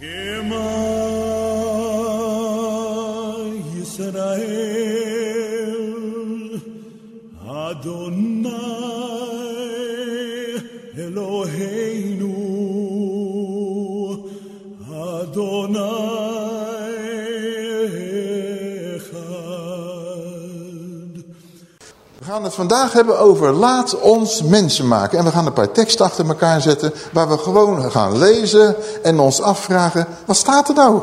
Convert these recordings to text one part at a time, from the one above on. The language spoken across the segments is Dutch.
Shema Yisrael vandaag hebben over laat ons mensen maken. En we gaan een paar teksten achter elkaar zetten waar we gewoon gaan lezen en ons afvragen, wat staat er nou?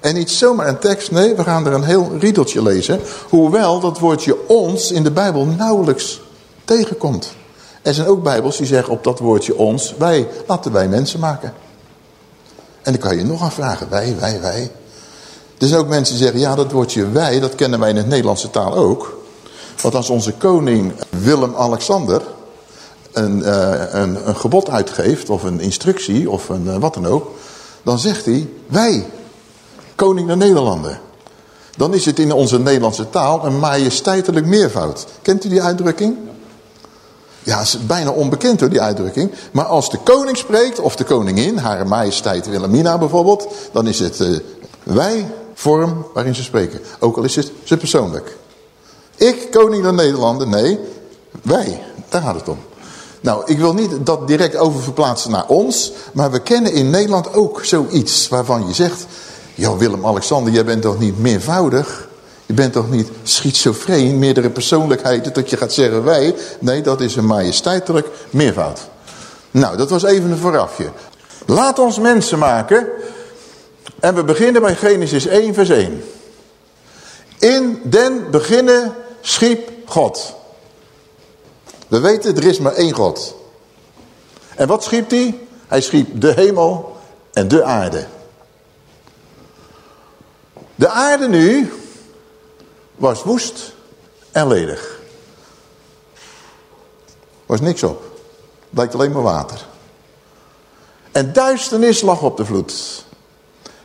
En niet zomaar een tekst, nee, we gaan er een heel riedeltje lezen. Hoewel dat woordje ons in de Bijbel nauwelijks tegenkomt. Er zijn ook Bijbels die zeggen op dat woordje ons, wij, laten wij mensen maken. En dan kan je nog afvragen, wij, wij, wij. Er zijn ook mensen die zeggen, ja dat woordje wij, dat kennen wij in het Nederlandse taal ook. Want als onze koning Willem-Alexander een, eh, een, een gebod uitgeeft, of een instructie, of een, eh, wat dan ook. Dan zegt hij, wij, koning der Nederlanden. Dan is het in onze Nederlandse taal een majesteitelijk meervoud. Kent u die uitdrukking? Ja, is bijna onbekend hoor, die uitdrukking. Maar als de koning spreekt, of de koningin, haar majesteit Wilhelmina bijvoorbeeld, dan is het eh, wij vorm waarin ze spreken. Ook al is het ze persoonlijk. Ik, koning der Nederlanden, nee, wij, daar gaat het om. Nou, ik wil niet dat direct oververplaatsen naar ons, maar we kennen in Nederland ook zoiets waarvan je zegt, ja Willem-Alexander, jij bent toch niet meervoudig? Je bent toch niet schizofreen, meerdere persoonlijkheden, dat je gaat zeggen wij? Nee, dat is een majesteitelijk meervoud. Nou, dat was even een voorafje. Laat ons mensen maken. En we beginnen bij Genesis 1 vers 1. In den beginnen schiep God. We weten, er is maar één God. En wat schiep hij? Hij schiep de hemel en de aarde. De aarde nu was woest en ledig. Was niks op. Lijkt alleen maar water. En duisternis lag op de vloed.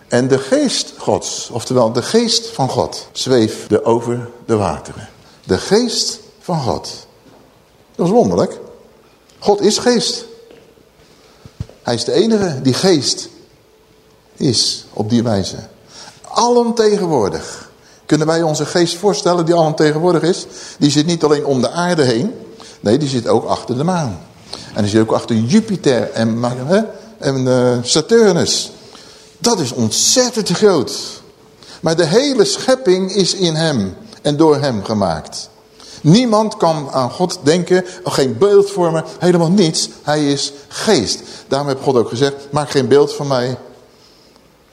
En de geest gods, oftewel de geest van God, zweefde over de wateren. De geest van God. Dat is wonderlijk. God is geest. Hij is de enige die geest is op die wijze. Alomtegenwoordig. Kunnen wij onze geest voorstellen die alomtegenwoordig is? Die zit niet alleen om de aarde heen. Nee, die zit ook achter de maan. En die zit ook achter Jupiter en, en uh, Saturnus. Dat is ontzettend groot. Maar de hele schepping is in hem en door hem gemaakt. Niemand kan aan God denken, geen beeld vormen, helemaal niets. Hij is geest. Daarom heeft God ook gezegd, maak geen beeld van mij.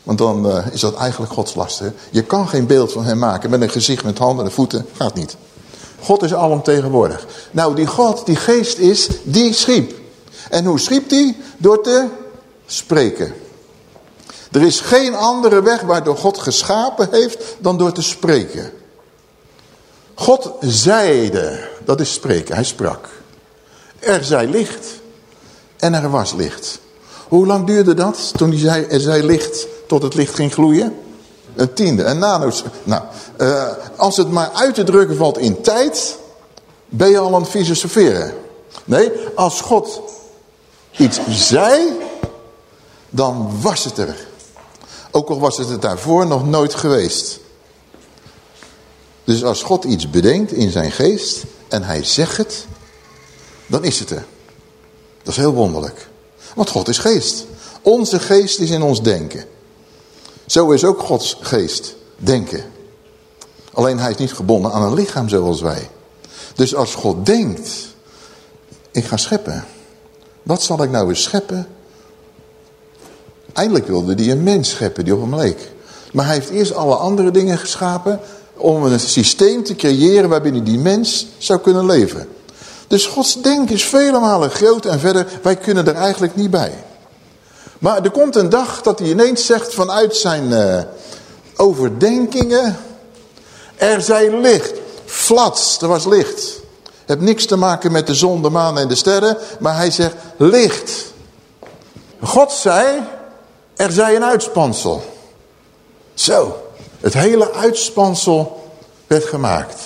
Want dan uh, is dat eigenlijk Gods laster. Je kan geen beeld van hem maken met een gezicht, met handen en voeten. Gaat niet. God is alomtegenwoordig. Nou, die God, die geest is, die schiep. En hoe schiep die? Door te spreken. Er is geen andere weg waardoor God geschapen heeft dan door te spreken. God zeide, dat is spreken, hij sprak. Er zij licht en er was licht. Hoe lang duurde dat toen hij zei, er zij licht tot het licht ging gloeien? Een tiende, een nanos. Nou, uh, als het maar uit te drukken valt in tijd, ben je al aan het filosoferen. Nee, als God iets zei, dan was het er. Ook al was het het daarvoor nog nooit geweest. Dus als God iets bedenkt in zijn geest en hij zegt het, dan is het er. Dat is heel wonderlijk. Want God is geest. Onze geest is in ons denken. Zo is ook Gods geest denken. Alleen hij is niet gebonden aan een lichaam zoals wij. Dus als God denkt, ik ga scheppen. Wat zal ik nou eens scheppen? Eindelijk wilde hij een mens scheppen die op hem leek. Maar hij heeft eerst alle andere dingen geschapen om een systeem te creëren waarbinnen die mens zou kunnen leven. Dus Gods denken is vele malen groot en verder, wij kunnen er eigenlijk niet bij. Maar er komt een dag dat hij ineens zegt vanuit zijn uh, overdenkingen, er zij licht, flats, er was licht. Het niks te maken met de zon, de maan en de sterren, maar hij zegt licht. God zei, er zij een uitspansel. Zo, het hele uitspansel werd gemaakt.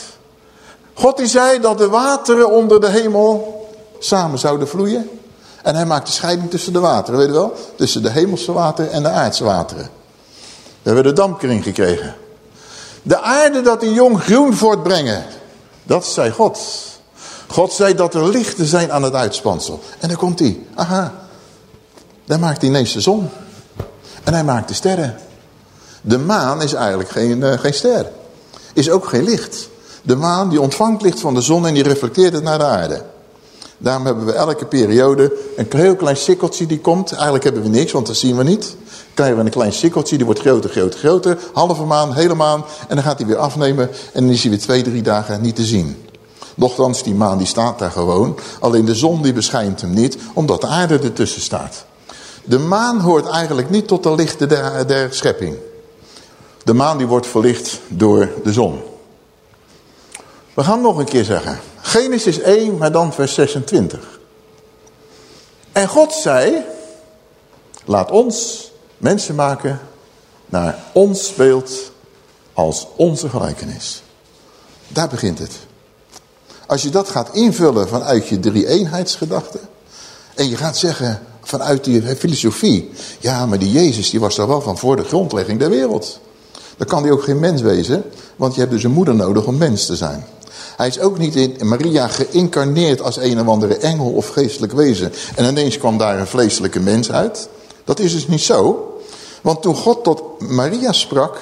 God die zei dat de wateren onder de hemel samen zouden vloeien. En hij maakt de scheiding tussen de wateren, weet je wel? Tussen de hemelse wateren en de aardse wateren. We hebben de dampkring gekregen. De aarde dat een jong groen voortbrengen. Dat zei God. God zei dat er lichten zijn aan het uitspansel. En dan komt hij. Aha. Dan maakt hij ineens de zon. En hij maakt de sterren. De maan is eigenlijk geen, uh, geen ster. Is ook geen licht. De maan die ontvangt licht van de zon en die reflecteert het naar de aarde. Daarom hebben we elke periode een heel klein sikkeltje die komt. Eigenlijk hebben we niks, want dat zien we niet. Krijgen we een klein sikkeltje, die wordt groter, groter, groter. Halve maan, hele maan. En dan gaat hij weer afnemen en dan is hij weer twee, drie dagen niet te zien. Nochtans, die maan die staat daar gewoon. Alleen de zon die beschijnt hem niet, omdat de aarde ertussen staat. De maan hoort eigenlijk niet tot de lichten der schepping. De maan die wordt verlicht door de zon. We gaan nog een keer zeggen. Genesis 1, maar dan vers 26. En God zei, laat ons mensen maken naar ons beeld als onze gelijkenis. Daar begint het. Als je dat gaat invullen vanuit je drie-eenheidsgedachte... en je gaat zeggen vanuit die filosofie... ja, maar die Jezus die was er wel van voor de grondlegging der wereld. Dan kan hij ook geen mens wezen, want je hebt dus een moeder nodig om mens te zijn. Hij is ook niet in Maria geïncarneerd als een of andere engel of geestelijk wezen. En ineens kwam daar een vleeselijke mens uit. Dat is dus niet zo. Want toen God tot Maria sprak,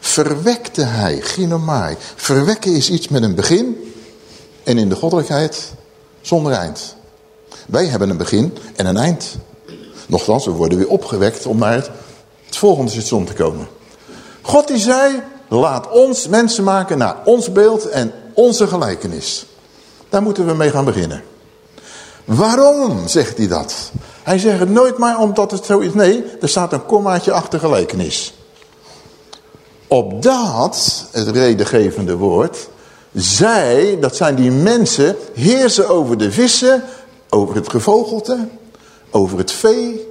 verwekte hij, ginomai. Verwekken is iets met een begin en in de goddelijkheid zonder eind. Wij hebben een begin en een eind. Nochtans, we worden weer opgewekt om naar het, volgende station te komen. God die zei, laat ons mensen maken naar ons beeld en onze gelijkenis. Daar moeten we mee gaan beginnen. Waarom zegt hij dat? Hij zegt het nooit maar omdat het zo is. Nee, er staat een kommaatje achter gelijkenis. Opdat, het redengevende woord, zij, dat zijn die mensen, heersen over de vissen, over het gevogelte, over het vee,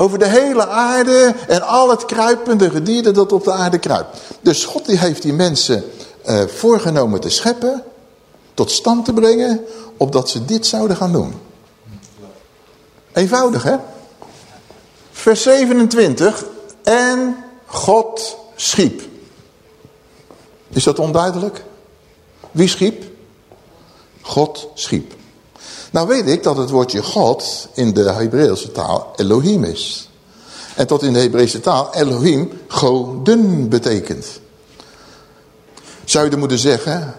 over de hele aarde en al het kruipende gedierte dat op de aarde kruipt. Dus God die heeft die mensen uh, voorgenomen te scheppen, tot stand te brengen, opdat ze dit zouden gaan doen. Eenvoudig hè? Vers 27. En God schiep. Is dat onduidelijk? Wie schiep? God schiep. Nou weet ik dat het woordje God in de Hebreeuwse taal Elohim is. En tot in de Hebreeuwse taal Elohim goden betekent. Zou je er moeten zeggen,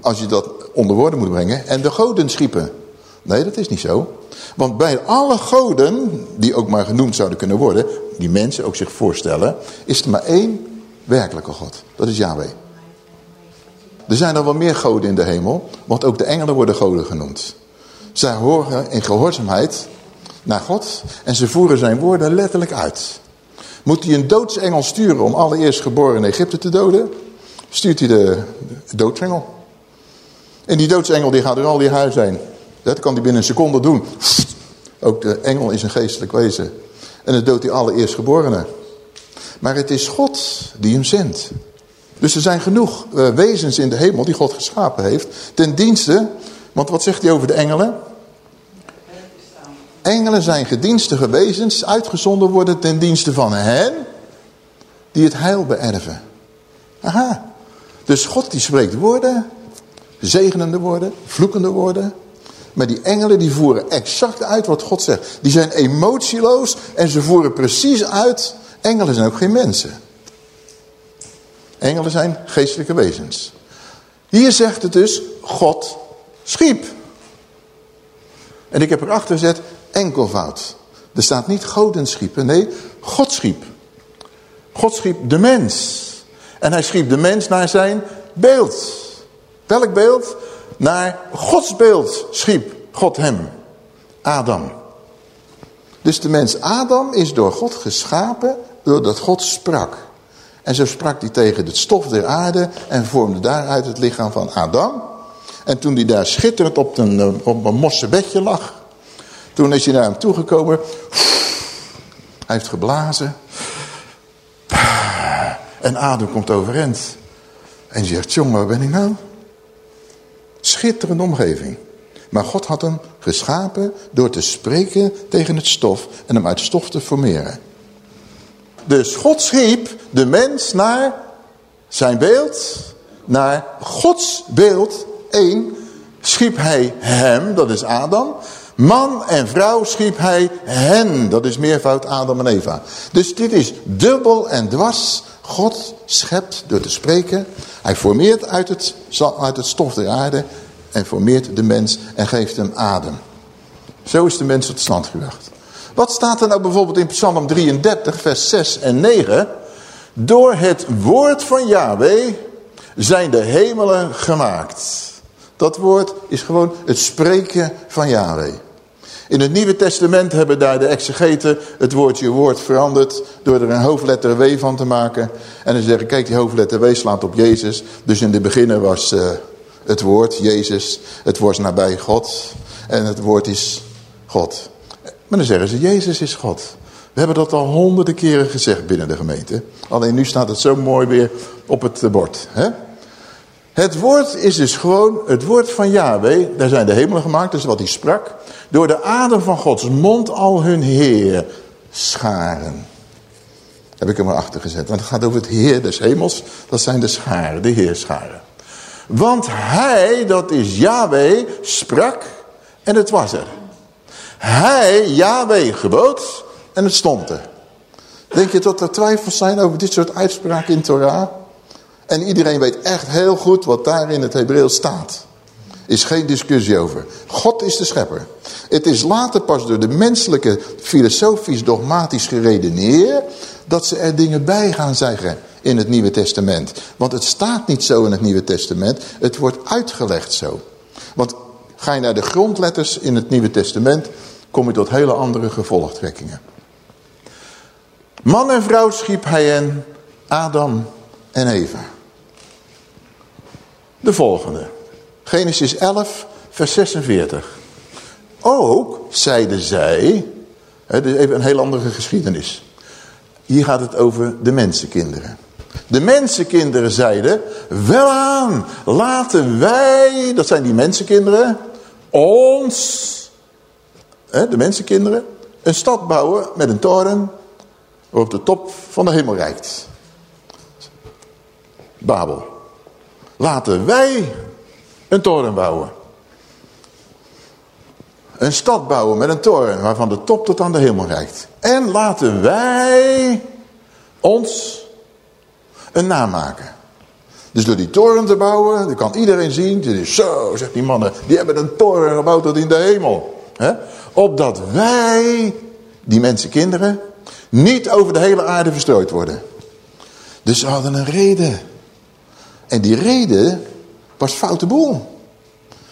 als je dat onder woorden moet brengen, en de goden schiepen. Nee, dat is niet zo. Want bij alle goden, die ook maar genoemd zouden kunnen worden, die mensen ook zich voorstellen, is er maar één werkelijke God. Dat is Yahweh. Er zijn er wel meer goden in de hemel, want ook de engelen worden goden genoemd. Zij horen in gehoorzaamheid naar God en ze voeren zijn woorden letterlijk uit. Moet hij een doodsengel sturen om allereerst geboren in Egypte te doden? Stuurt hij de, doodsengel. En die doodsengel die gaat door al die huizen heen. Dat kan hij binnen een seconde doen. Ook de engel is een geestelijk wezen. En dat doet hij allereerst geborene. Maar het is God die hem zendt. Dus er zijn genoeg uh, wezens in de hemel die God geschapen heeft. Ten dienste, want wat zegt hij over de engelen? Engelen zijn gedienstige wezens, uitgezonden worden ten dienste van hen die het heil beërven. Aha. Dus God die spreekt woorden, zegenende woorden, vloekende woorden. Maar die engelen die voeren exact uit wat God zegt. Die zijn emotieloos en ze voeren precies uit. Engelen zijn ook geen mensen. Engelen zijn geestelijke wezens. Hier zegt het dus, God schiep. En ik heb erachter gezet, enkelvoud. Er staat niet goden schiepen, nee, God schiep. God schiep de mens. En hij schiep de mens naar zijn beeld. Welk beeld? Naar Gods beeld schiep God hem. Adam. Dus de mens Adam is door God geschapen doordat God sprak. En zo sprak hij tegen het stof der aarde en vormde daaruit het lichaam van Adam. En toen hij daar schitterend op een, op een mosse bedje lag, toen is hij naar hem toegekomen. Hij heeft geblazen. En Adam komt overeind. En zegt, jongen, waar ben ik nou? Schitterende omgeving. Maar God had hem geschapen door te spreken tegen het stof en hem uit stof te formeren. Dus God schiep de mens naar zijn beeld, naar Gods beeld. Schiep hij hem, dat is Adam. Man en vrouw schiep hij hen, dat is meervoud Adam en Eva. Dus dit is dubbel en dwars. God schept door te spreken. Hij formeert uit het, uit het stof der aarde en formeert de mens en geeft hem adem. Zo is de mens tot stand gebracht. Wat staat er nou bijvoorbeeld in Psalm 33, vers 6 en 9? Door het woord van Yahweh zijn de hemelen gemaakt. Dat woord is gewoon het spreken van Yahweh. In het Nieuwe Testament hebben daar de exegeten het woordje woord veranderd door er een hoofdletter W van te maken. En dan zeggen, kijk die hoofdletter W slaat op Jezus. Dus in de beginnen was uh, het woord, Jezus, het was nabij God. En het woord is God. Maar dan zeggen ze, Jezus is God. We hebben dat al honderden keren gezegd binnen de gemeente. Alleen nu staat het zo mooi weer op het bord. Hè? Het woord is dus gewoon het woord van Yahweh. Daar zijn de hemelen gemaakt, dat is wat hij sprak. Door de adem van Gods mond al hun Heer scharen. Heb ik hem erachter gezet. Want het gaat over het Heer des hemels. Dat zijn de scharen, de Heerscharen. Want hij, dat is Yahweh, sprak en het was er. Hij, Yahweh, gebood en het stond er. Denk je dat er twijfels zijn over dit soort uitspraken in Torah? En iedereen weet echt heel goed wat daar in het Hebreeuws staat. Is geen discussie over. God is de schepper. Het is later pas door de menselijke filosofisch dogmatisch geredeneerd... dat ze er dingen bij gaan zeggen in het Nieuwe Testament. Want het staat niet zo in het Nieuwe Testament. Het wordt uitgelegd zo. Want ga je naar de grondletters in het Nieuwe Testament... kom je tot hele andere gevolgtrekkingen. Man en vrouw schiep hij hen, Adam en Eva. De volgende. Genesis 11, vers 46. Ook zeiden zij, dit is even een heel andere geschiedenis. Hier gaat het over de mensenkinderen. De mensenkinderen zeiden, welaan, laten wij, dat zijn die mensenkinderen, ons, de mensenkinderen, een stad bouwen met een toren op de top van de hemel reikt. Babel. Laten wij een toren bouwen. Een stad bouwen met een toren waarvan de top tot aan de hemel reikt. En laten wij ons een naam maken. Dus door die toren te bouwen, dan kan iedereen zien. Zo, zegt die mannen, die hebben een toren gebouwd tot in de hemel. He? Opdat wij, die mensenkinderen, niet over de hele aarde verstrooid worden. Dus ze hadden een reden. En die reden was foute boel.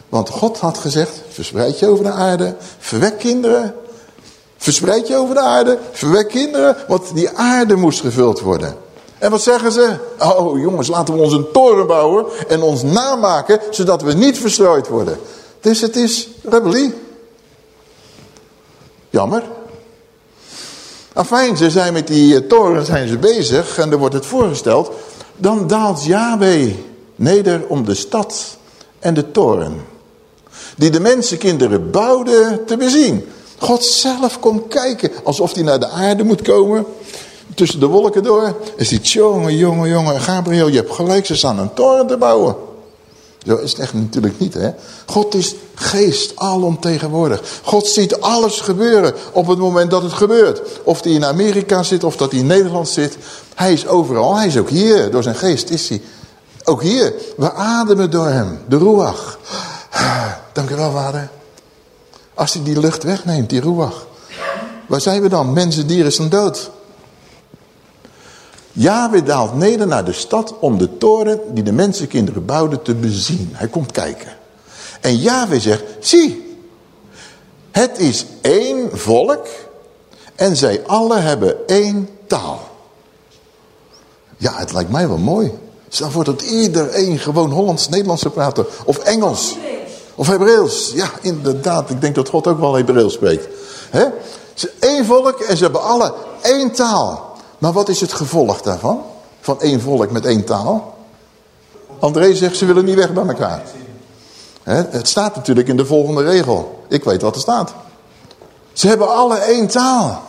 Want God had gezegd, verspreid je over de aarde, verwek kinderen. Verspreid je over de aarde, verwek kinderen, want die aarde moest gevuld worden. En wat zeggen ze? Oh jongens, laten we ons een toren bouwen en ons namaken, zodat we niet verstrooid worden. Dus het is rebellie. Jammer. Afijn, ze zijn met die eh, toren zijn ze bezig en er wordt het voorgesteld. Dan daalt Yahweh neder om de stad en de toren. Die de mensenkinderen bouwden te bezien. God zelf komt kijken alsof hij naar de aarde moet komen. Tussen de wolken door. En ziet, jongen, jongen, jongen, Gabriel, je hebt gelijk, ze staan een toren te bouwen. Zo is het echt natuurlijk niet, hè. God is geest, alomtegenwoordig. God ziet alles gebeuren op het moment dat het gebeurt. Of hij in Amerika zit, of dat hij in Nederland zit. Hij is overal, hij is ook hier. Door zijn geest is hij. Ook hier, we ademen door hem, de ruach. Dank u wel, vader. Als hij die lucht wegneemt, die ruach. Waar zijn we dan? Mensen, dieren zijn dood. Yahweh daalt neder naar de stad om de toren die de mensenkinderen bouwden te bezien. Hij komt kijken. En Yahweh zegt, zie, het is één volk en zij alle hebben één taal. Ja, het lijkt mij wel mooi. Stel voor dat iedereen gewoon Hollands, Nederlands praten. Of Engels. Of Hebreeuws. Ja, inderdaad. Ik denk dat God ook wel Hebreeuws spreekt. He? Ze één volk en ze hebben alle één taal. Maar wat is het gevolg daarvan? Van één volk met één taal? André zegt ze willen niet weg bij elkaar. Het staat natuurlijk in de volgende regel. Ik weet wat er staat. Ze hebben alle één taal.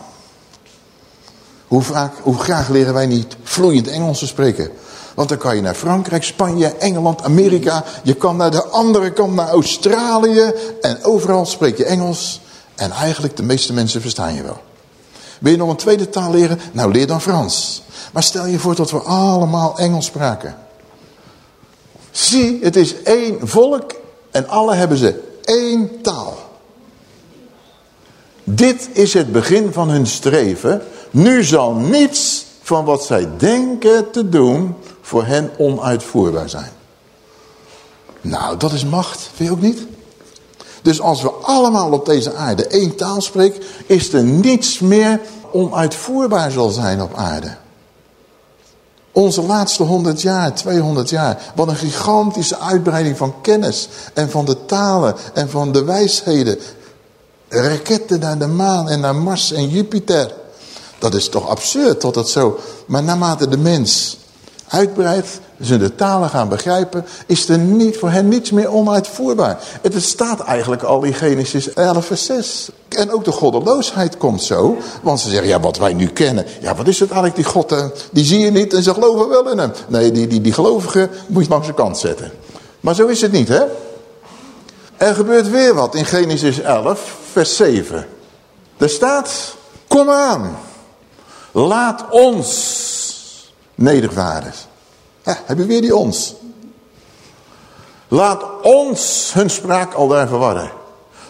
Hoe, hoe graag leren wij niet vloeiend Engels te spreken? Want dan kan je naar Frankrijk, Spanje, Engeland, Amerika. Je kan naar de andere kant, naar Australië. En overal spreek je Engels. En eigenlijk de meeste mensen verstaan je wel. Wil je nog een tweede taal leren? Nou, leer dan Frans. Maar stel je voor dat we allemaal Engels spraken. Zie, het is één volk en alle hebben ze één taal. Dit is het begin van hun streven. Nu zal niets van wat zij denken te doen voor hen onuitvoerbaar zijn. Nou, dat is macht, vind je ook niet? Dus als we allemaal op deze aarde één taal spreken, is er niets meer onuitvoerbaar zal zijn op aarde. Onze laatste 100 jaar, 200 jaar. Wat een gigantische uitbreiding van kennis. En van de talen en van de wijsheden. Raketten naar de maan en naar Mars en Jupiter. Dat is toch absurd tot dat zo. Maar naarmate de mens uitbreidt, ze de talen gaan begrijpen, is er niet, voor hen niets meer onuitvoerbaar. Het staat eigenlijk al in Genesis 11 vers 6. En ook de goddeloosheid komt zo, want ze zeggen, ja wat wij nu kennen, ja wat is het eigenlijk, die God, eh, die zie je niet en ze geloven wel in hem. Nee, die, die, die gelovigen moet je langs de kant zetten. Maar zo is het niet, hè? Er gebeurt weer wat in Genesis 11 vers 7. Er staat, kom aan, laat ons nedervaren. Ja, heb je weer die ons. Laat ons hun spraak al daar verwarren.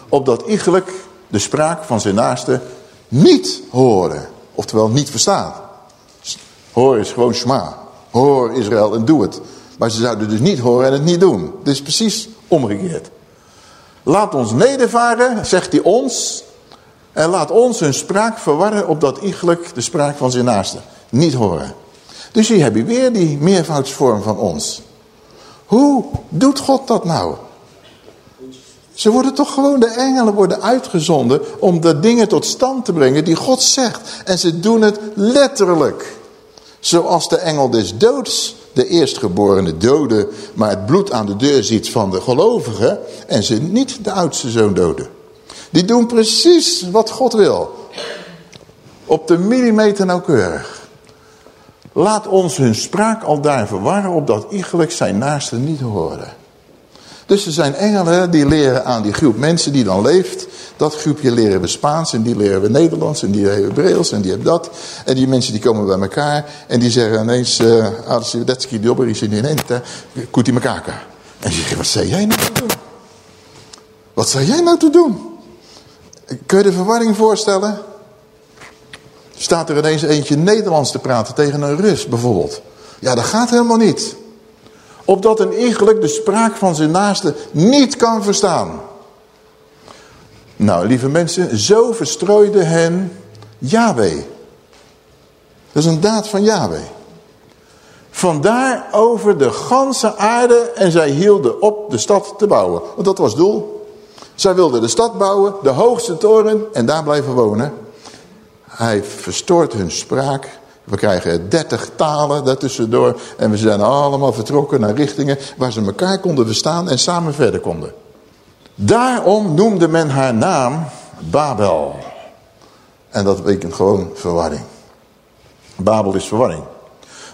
Opdat iegelijk de spraak van zijn naaste niet horen. Oftewel niet verstaan. Hoor is gewoon schma. Hoor Israël en doe het. Maar ze zouden dus niet horen en het niet doen. Dit is precies omgekeerd. Laat ons nedervaren, zegt hij ons. En laat ons hun spraak verwarren opdat iegelijk de spraak van zijn naaste niet horen. Dus hier heb je weer die meervoudsvorm van ons. Hoe doet God dat nou? Ze worden toch gewoon, de engelen worden uitgezonden om de dingen tot stand te brengen die God zegt. En ze doen het letterlijk. Zoals de engel des doods, de eerstgeborene dode, maar het bloed aan de deur ziet van de gelovigen. En ze niet de oudste zoon doden. Die doen precies wat God wil. Op de millimeter nauwkeurig. Laat ons hun spraak al daar verwarren, opdat iegelijk zijn naasten niet horen. Dus er zijn engelen die leren aan die groep mensen die dan leeft. Dat groepje leren we Spaans en die leren we Nederlands en die leren we en die hebben dat. En die mensen die komen bij elkaar en die zeggen ineens... Uh, als je dat ski dobber is in die ente, koet elkaar. En je zegt, wat zei jij nou te doen? Wat zei jij nou te doen? Kun je de verwarring voorstellen? Staat er ineens eentje Nederlands te praten tegen een Rus bijvoorbeeld. Ja, dat gaat helemaal niet. Opdat een iegelijk de spraak van zijn naaste niet kan verstaan. Nou, lieve mensen, zo verstrooide hen Yahweh. Dat is een daad van Yahweh. Vandaar over de ganse aarde en zij hielden op de stad te bouwen. Want dat was het doel. Zij wilden de stad bouwen, de hoogste toren en daar blijven wonen. Hij verstoort hun spraak. We krijgen dertig talen daartussendoor. En we zijn allemaal vertrokken naar richtingen waar ze elkaar konden verstaan en samen verder konden. Daarom noemde men haar naam Babel. En dat betekent gewoon verwarring. Babel is verwarring.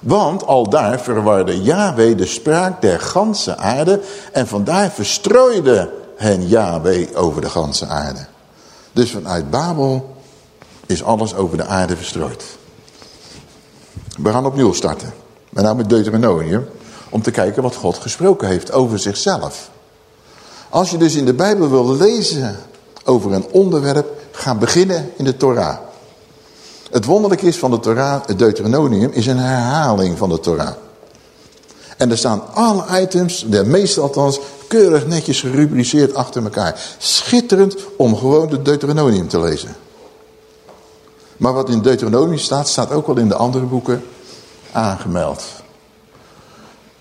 Want al daar verwarde Yahweh de spraak der ganse aarde. En vandaar verstrooide hen Yahweh over de ganse aarde. Dus vanuit Babel is alles over de aarde verstrooid. We gaan opnieuw starten. Met name Deuteronomium. Om te kijken wat God gesproken heeft over zichzelf. Als je dus in de Bijbel wil lezen over een onderwerp. Ga beginnen in de Torah. Het wonderlijke is van de Torah, het Deuteronomium, is een herhaling van de Torah. En er staan alle items, de meeste althans, keurig netjes gerubriceerd achter elkaar. Schitterend om gewoon de Deuteronomium te lezen. Maar wat in Deuteronomie staat, staat ook wel in de andere boeken aangemeld.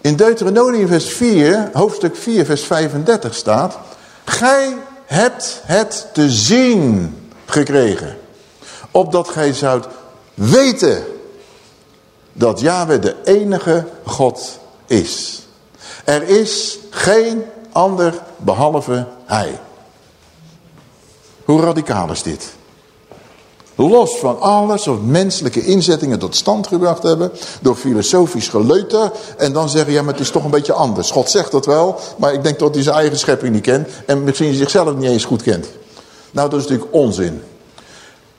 In Deuteronomie vers 4, hoofdstuk 4 vers 35 staat... Gij hebt het te zien gekregen. Opdat gij zoudt weten dat Yahweh de enige God is. Er is geen ander behalve hij. Hoe radicaal is dit? Los van alles wat menselijke inzettingen tot stand gebracht hebben. Door filosofisch geleuter. En dan zeggen, ja maar het is toch een beetje anders. God zegt dat wel. Maar ik denk dat hij zijn eigen schepping niet kent. En misschien zichzelf niet eens goed kent. Nou dat is natuurlijk onzin.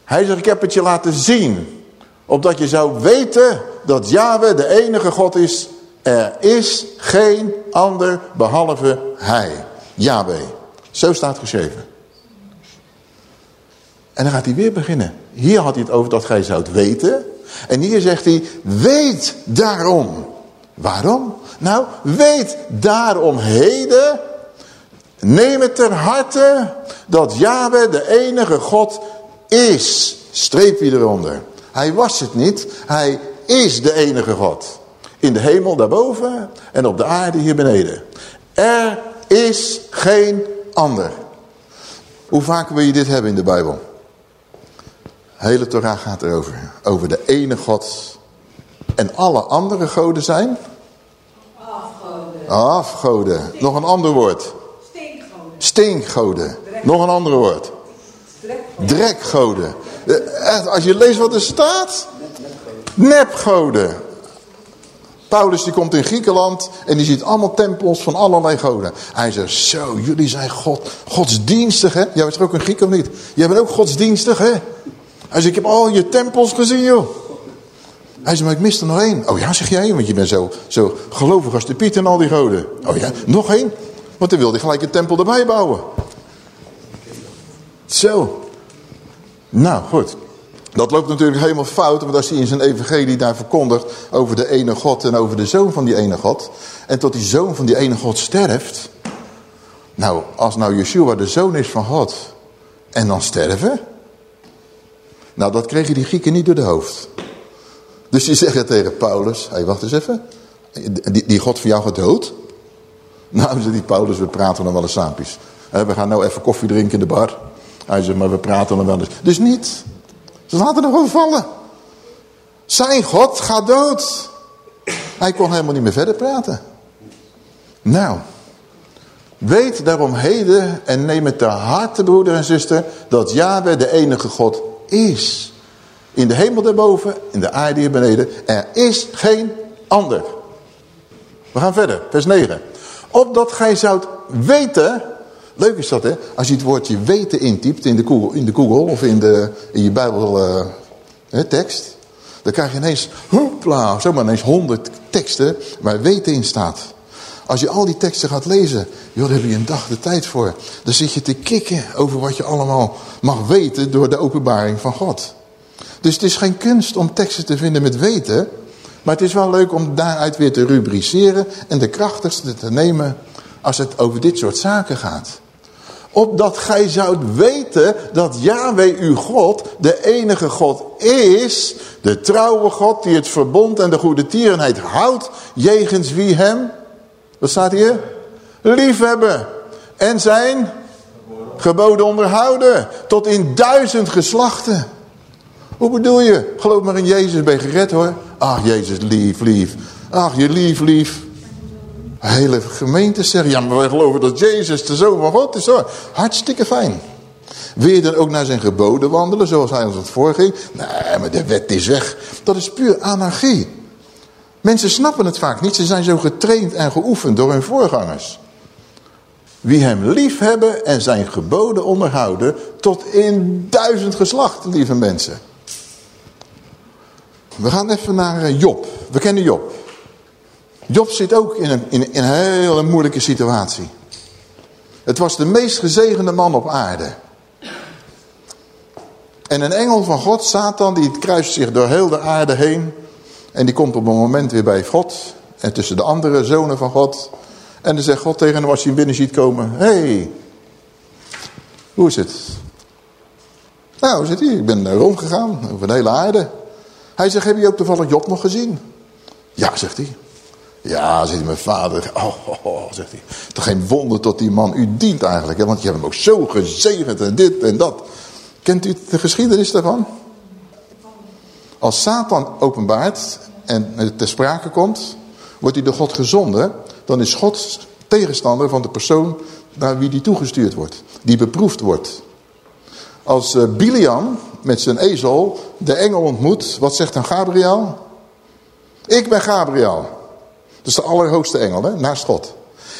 Hij zegt, ik heb het je laten zien. Opdat je zou weten dat Yahweh de enige God is. Er is geen ander behalve hij. Yahweh. Zo staat geschreven. En dan gaat hij weer beginnen. Hier had hij het over dat gij zoudt weten. En hier zegt hij, weet daarom. Waarom? Nou, weet daarom heden. Neem het ter harte dat Yahweh de enige God is. Streepje eronder. Hij was het niet, hij is de enige God. In de hemel daarboven en op de aarde hier beneden. Er is geen ander. Hoe vaak wil je dit hebben in de Bijbel? Hele Torah gaat erover. Over de ene God. En alle andere goden zijn? Afgoden. Afgoden. Nog een ander woord. Stinkgoden. Stinkgoden. Nog een ander woord. Drekgoden. Eh, Als je leest wat er staat. Nepgoden. Paulus die komt in Griekenland en die ziet allemaal tempels van allerlei goden. Hij zegt, zo, jullie zijn God, godsdienstig, hè? Jij bent ook een Griek of niet? Jij bent ook godsdienstig, hè? Hij zegt, ik heb al je tempels gezien, joh. Hij zegt, maar ik mis er nog één. Oh ja, zeg jij, want je bent zo, zo gelovig als de Piet en al die goden. Oh ja, nog één? Want dan wilde hij gelijk een tempel erbij bouwen. Zo. Nou, goed. Dat loopt natuurlijk helemaal fout, want als hij in zijn evangelie daar verkondigt over de ene God en over de zoon van die ene God. En tot die zoon van die ene God sterft. Nou, als nou Yeshua de zoon is van God en dan sterven. Nou, dat kregen die Grieken niet door de hoofd. Dus die zeggen tegen Paulus, hé, wacht eens even. Die, die God van jou gaat dood? Nou, zei die Paulus, we praten nog wel eens saampjes. We gaan nou even koffie drinken in de bar. Hij zegt, maar we praten nog wel eens. Dus niet. Ze laten nog wel vallen. Zijn God gaat dood. Hij kon helemaal niet meer verder praten. Nou, weet daarom heden en neem het ter harte, broeder en zuster, dat Yahweh de enige God is. In de hemel daarboven, in de aarde hier beneden. Er is geen ander. We gaan verder, vers 9. Opdat gij zoudt weten... Leuk is dat, hè? Als je het woordje weten intypt in de Google, in de Google of in, de, in je Bijbel uh, tekst... dan krijg je ineens, hoepla, zomaar ineens honderd teksten waar weten in staat. Als je al die teksten gaat lezen, joh, daar heb je een dag de tijd voor. Dan zit je te kikken over wat je allemaal mag weten door de openbaring van God. Dus het is geen kunst om teksten te vinden met weten. Maar het is wel leuk om daaruit weer te rubriceren en de krachtigste te nemen als het over dit soort zaken gaat. Opdat gij zoudt weten dat Yahweh uw God de enige God is. De trouwe God die het verbond en de goede tierenheid houdt. Jegens wie hem wat staat hier? Liefhebben. En zijn geboden onderhouden. Tot in duizend geslachten. Hoe bedoel je? Geloof maar in Jezus, ben je gered hoor. Ach, Jezus, lief, lief. Ach, je lief, lief. Hele gemeente zeggen, ja, maar wij geloven dat Jezus de Zoon van God is hoor. Hartstikke fijn. Wil je dan ook naar zijn geboden wandelen, zoals hij ons het voorging? Nee, maar de wet is weg. Dat is puur anarchie. Mensen snappen het vaak niet. Ze zijn zo getraind en geoefend door hun voorgangers. Wie hem lief hebben en zijn geboden onderhouden tot in duizend geslachten, lieve mensen. We gaan even naar eh, Job. We kennen Job. Job zit ook in een, in, een hele moeilijke situatie. Het was de meest gezegende man op aarde. En een engel van God, Satan, die kruist zich door heel de aarde heen. En die komt op een moment weer bij God. En tussen de andere zonen van God. En dan zegt God tegen hem als hij hem binnen ziet komen. Hé, hey, hoe is het? Nou, hoe zit hij? Ik ben rondgegaan over de hele aarde. Hij zegt, heb je ook toevallig Job nog gezien? Ja, zegt hij. Ja, zegt hij, mijn vader. Oh, zegt hij. Toch geen wonder tot die man u dient eigenlijk. Hè? Want je hebt hem ook zo gezegend en dit en dat. Kent u de geschiedenis daarvan? Als Satan openbaart en ter sprake komt, wordt hij door God gezonden, dan is Gods tegenstander van de persoon naar wie die toegestuurd wordt. Die beproefd wordt. Als uh, Biliam met zijn ezel de engel ontmoet, wat zegt dan Gabriel? Ik ben Gabriel. Dat is de allerhoogste engel, hè, naast God.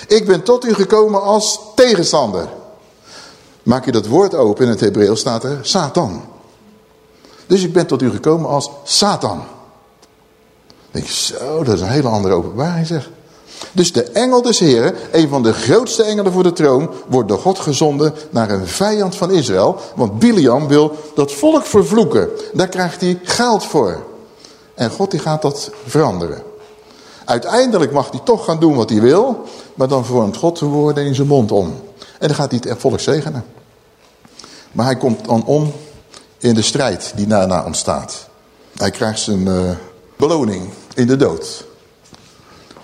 Ik ben tot u gekomen als tegenstander. Maak je dat woord open in het Hebreeuws staat er Satan. Dus ik ben tot u gekomen als Satan. denk je, zo, dat is een hele andere openbaring zeg. Dus de engel des Heren, een van de grootste engelen voor de troon, wordt door God gezonden naar een vijand van Israël. Want Biliam wil dat volk vervloeken. Daar krijgt hij geld voor. En God die gaat dat veranderen. Uiteindelijk mag hij toch gaan doen wat hij wil, maar dan vormt God de woorden in zijn mond om. En dan gaat hij het volk zegenen. Maar hij komt dan om in de strijd die daarna ontstaat. Hij krijgt zijn uh, beloning in de dood.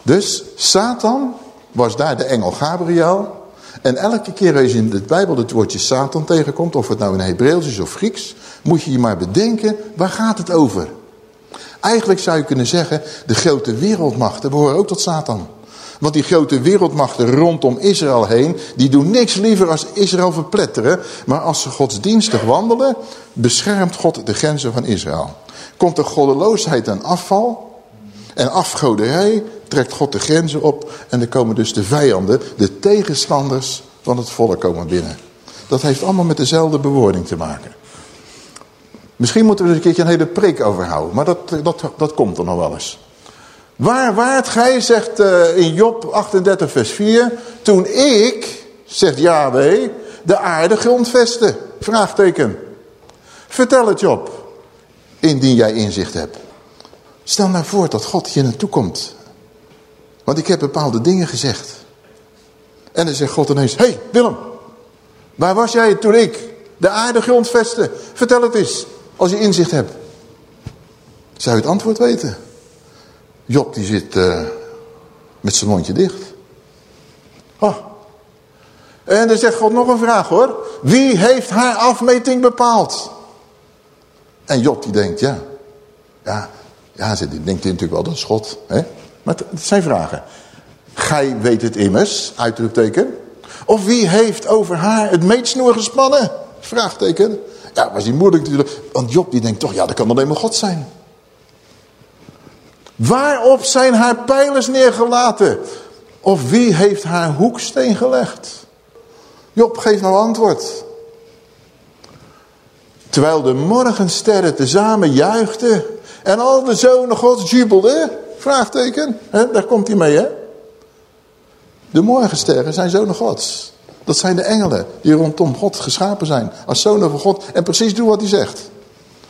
Dus Satan was daar de engel Gabriel. En elke keer als je in de Bijbel het woordje Satan tegenkomt, of het nou in Hebreeuws is of Grieks, moet je je maar bedenken, waar gaat het over? Eigenlijk zou je kunnen zeggen, de grote wereldmachten behoren ook tot Satan. Want die grote wereldmachten rondom Israël heen, die doen niks liever als Israël verpletteren. Maar als ze godsdienstig wandelen, beschermt God de grenzen van Israël. Komt er goddeloosheid en afval en afgoderij, trekt God de grenzen op. En dan komen dus de vijanden, de tegenstanders van het volk komen binnen. Dat heeft allemaal met dezelfde bewoording te maken. Misschien moeten we er een keertje een hele preek over houden. Maar dat, dat, dat komt er nog wel eens. Waar waart gij, zegt uh, in Job 38 vers 4. Toen ik, zegt Yahweh, de aarde grondvestte. Vraagteken. Vertel het Job. Indien jij inzicht hebt. Stel nou voor dat God hier naartoe komt. Want ik heb bepaalde dingen gezegd. En dan zegt God ineens. Hey, Willem. Waar was jij toen ik de aarde grondvestte? Vertel het eens. Als je inzicht hebt. Zou je het antwoord weten? Job die zit uh, met zijn mondje dicht. Oh. En dan zegt God nog een vraag hoor. Wie heeft haar afmeting bepaald? En Job die denkt ja. Ja, ja ze denkt natuurlijk wel dat is God. Hè? Maar het zijn vragen. Gij weet het immers, uitroepteken. Of wie heeft over haar het meetsnoer gespannen? Vraagteken. Ja, was die moeilijk natuurlijk. Want Job die denkt toch, ja dat kan alleen maar God zijn. Waarop zijn haar pijlers neergelaten? Of wie heeft haar hoeksteen gelegd? Job geeft nou antwoord. Terwijl de morgensterren tezamen juichten en al de zonen gods jubelden. Vraagteken, daar komt hij mee hè. De morgensterren zijn zonen gods. Dat zijn de engelen die rondom God geschapen zijn. Als zonen van God en precies doen wat hij zegt.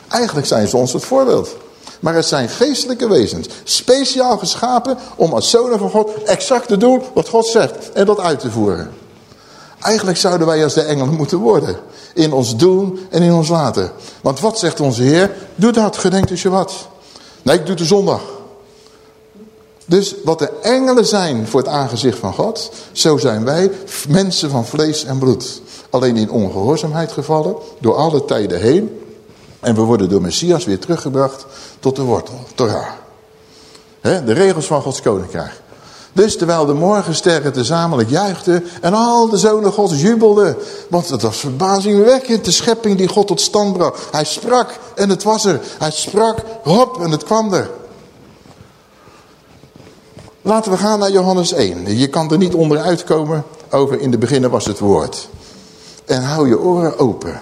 Eigenlijk zijn ze ons het voorbeeld. Maar het zijn geestelijke wezens. Speciaal geschapen om als zonen van God exact te doen wat God zegt. En dat uit te voeren. Eigenlijk zouden wij als de engelen moeten worden. In ons doen en in ons laten. Want wat zegt onze Heer? Doe dat, gedenk dus je wat. Nee, ik doe de zondag. Dus wat de engelen zijn voor het aangezicht van God, zo zijn wij mensen van vlees en bloed. Alleen in ongehoorzaamheid gevallen, door alle tijden heen. En we worden door Messias weer teruggebracht tot de wortel, Torah. De regels van Gods koninkrijk. Dus terwijl de morgensterren tezamelijk juichten en al de zonen Gods jubelden. Want het was verbazingwekkend, de schepping die God tot stand bracht. Hij sprak en het was er. Hij sprak, hop en het kwam er. Laten we gaan naar Johannes 1. Je kan er niet onderuit komen over in de beginnen was het woord. En hou je oren open.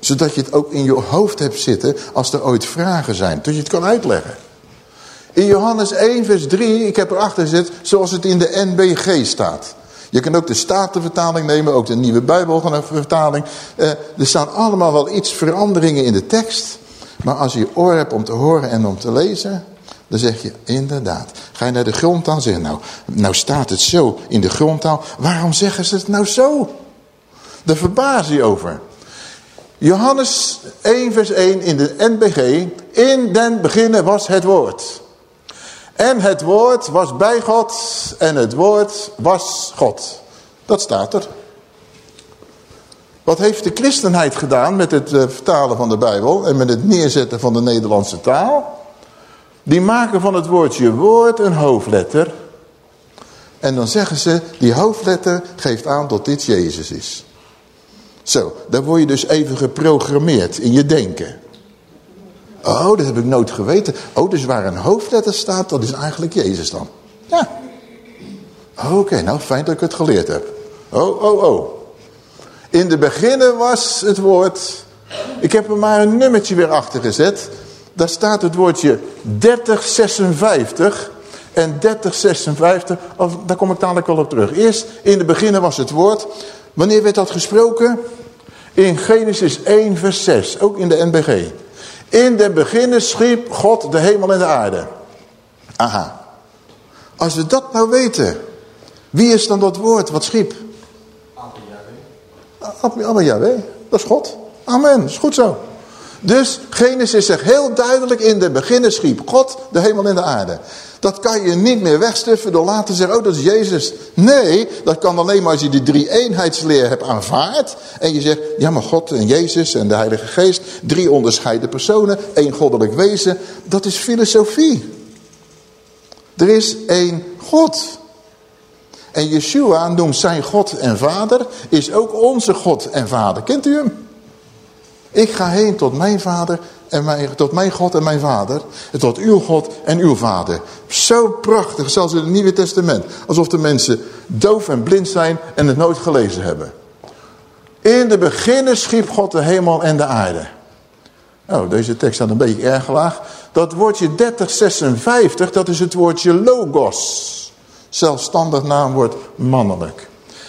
Zodat je het ook in je hoofd hebt zitten als er ooit vragen zijn. Dat je het kan uitleggen. In Johannes 1 vers 3, ik heb erachter gezet, zoals het in de NBG staat. Je kan ook de Statenvertaling nemen, ook de Nieuwe Bijbelvertaling. Uh, er staan allemaal wel iets veranderingen in de tekst. Maar als je oor hebt om te horen en om te lezen, dan zeg je, inderdaad. Ga je naar de grondtaal zeggen, nou, nou staat het zo in de grondtaal. Waarom zeggen ze het nou zo? Daar verbaas je over. Johannes 1 vers 1 in de NBG. In den beginnen was het woord. En het woord was bij God en het woord was God. Dat staat er. Wat heeft de christenheid gedaan met het eh, vertalen van de Bijbel en met het neerzetten van de Nederlandse taal? Die maken van het woordje woord een hoofdletter. En dan zeggen ze, die hoofdletter geeft aan dat dit Jezus is. Zo, dan word je dus even geprogrammeerd in je denken. Oh, dat heb ik nooit geweten. Oh, dus waar een hoofdletter staat, dat is eigenlijk Jezus dan. Ja. Oké, nou fijn dat ik het geleerd heb. Oh, oh, oh. In de beginnen was het woord... Ik heb er maar een nummertje weer achter gezet. Daar staat het woordje 3056 en 3056. Of, daar kom ik dadelijk wel op terug. Eerst, in de beginnen was het woord. Wanneer werd dat gesproken? In Genesis 1 vers 6, ook in de NBG. In de beginnen schiep God de hemel en de aarde. Aha. Als we dat nou weten, wie is dan dat woord wat schiep? Abba Yahweh. Dat is God. Amen. Is goed zo. Dus Genesis zegt heel duidelijk in de beginnen schiep God de hemel en de aarde. Dat kan je niet meer wegstuffen door laten zeggen, oh dat is Jezus. Nee, dat kan alleen maar als je die drie eenheidsleer hebt aanvaard. En je zegt, ja maar God en Jezus en de Heilige Geest, drie onderscheiden personen, één goddelijk wezen. Dat is filosofie. Er is één God. En Yeshua noemt zijn God en Vader, is ook onze God en Vader. Kent u hem? Ik ga heen tot mijn vader en mijn, tot mijn God en mijn vader. En tot uw God en uw vader. Zo prachtig, zelfs in het Nieuwe Testament. Alsof de mensen doof en blind zijn en het nooit gelezen hebben. In de beginnen schiep God de hemel en de aarde. Oh, deze tekst staat een beetje erg laag. Dat woordje 3056, dat is het woordje logos. Zelfstandig naamwoord mannelijk.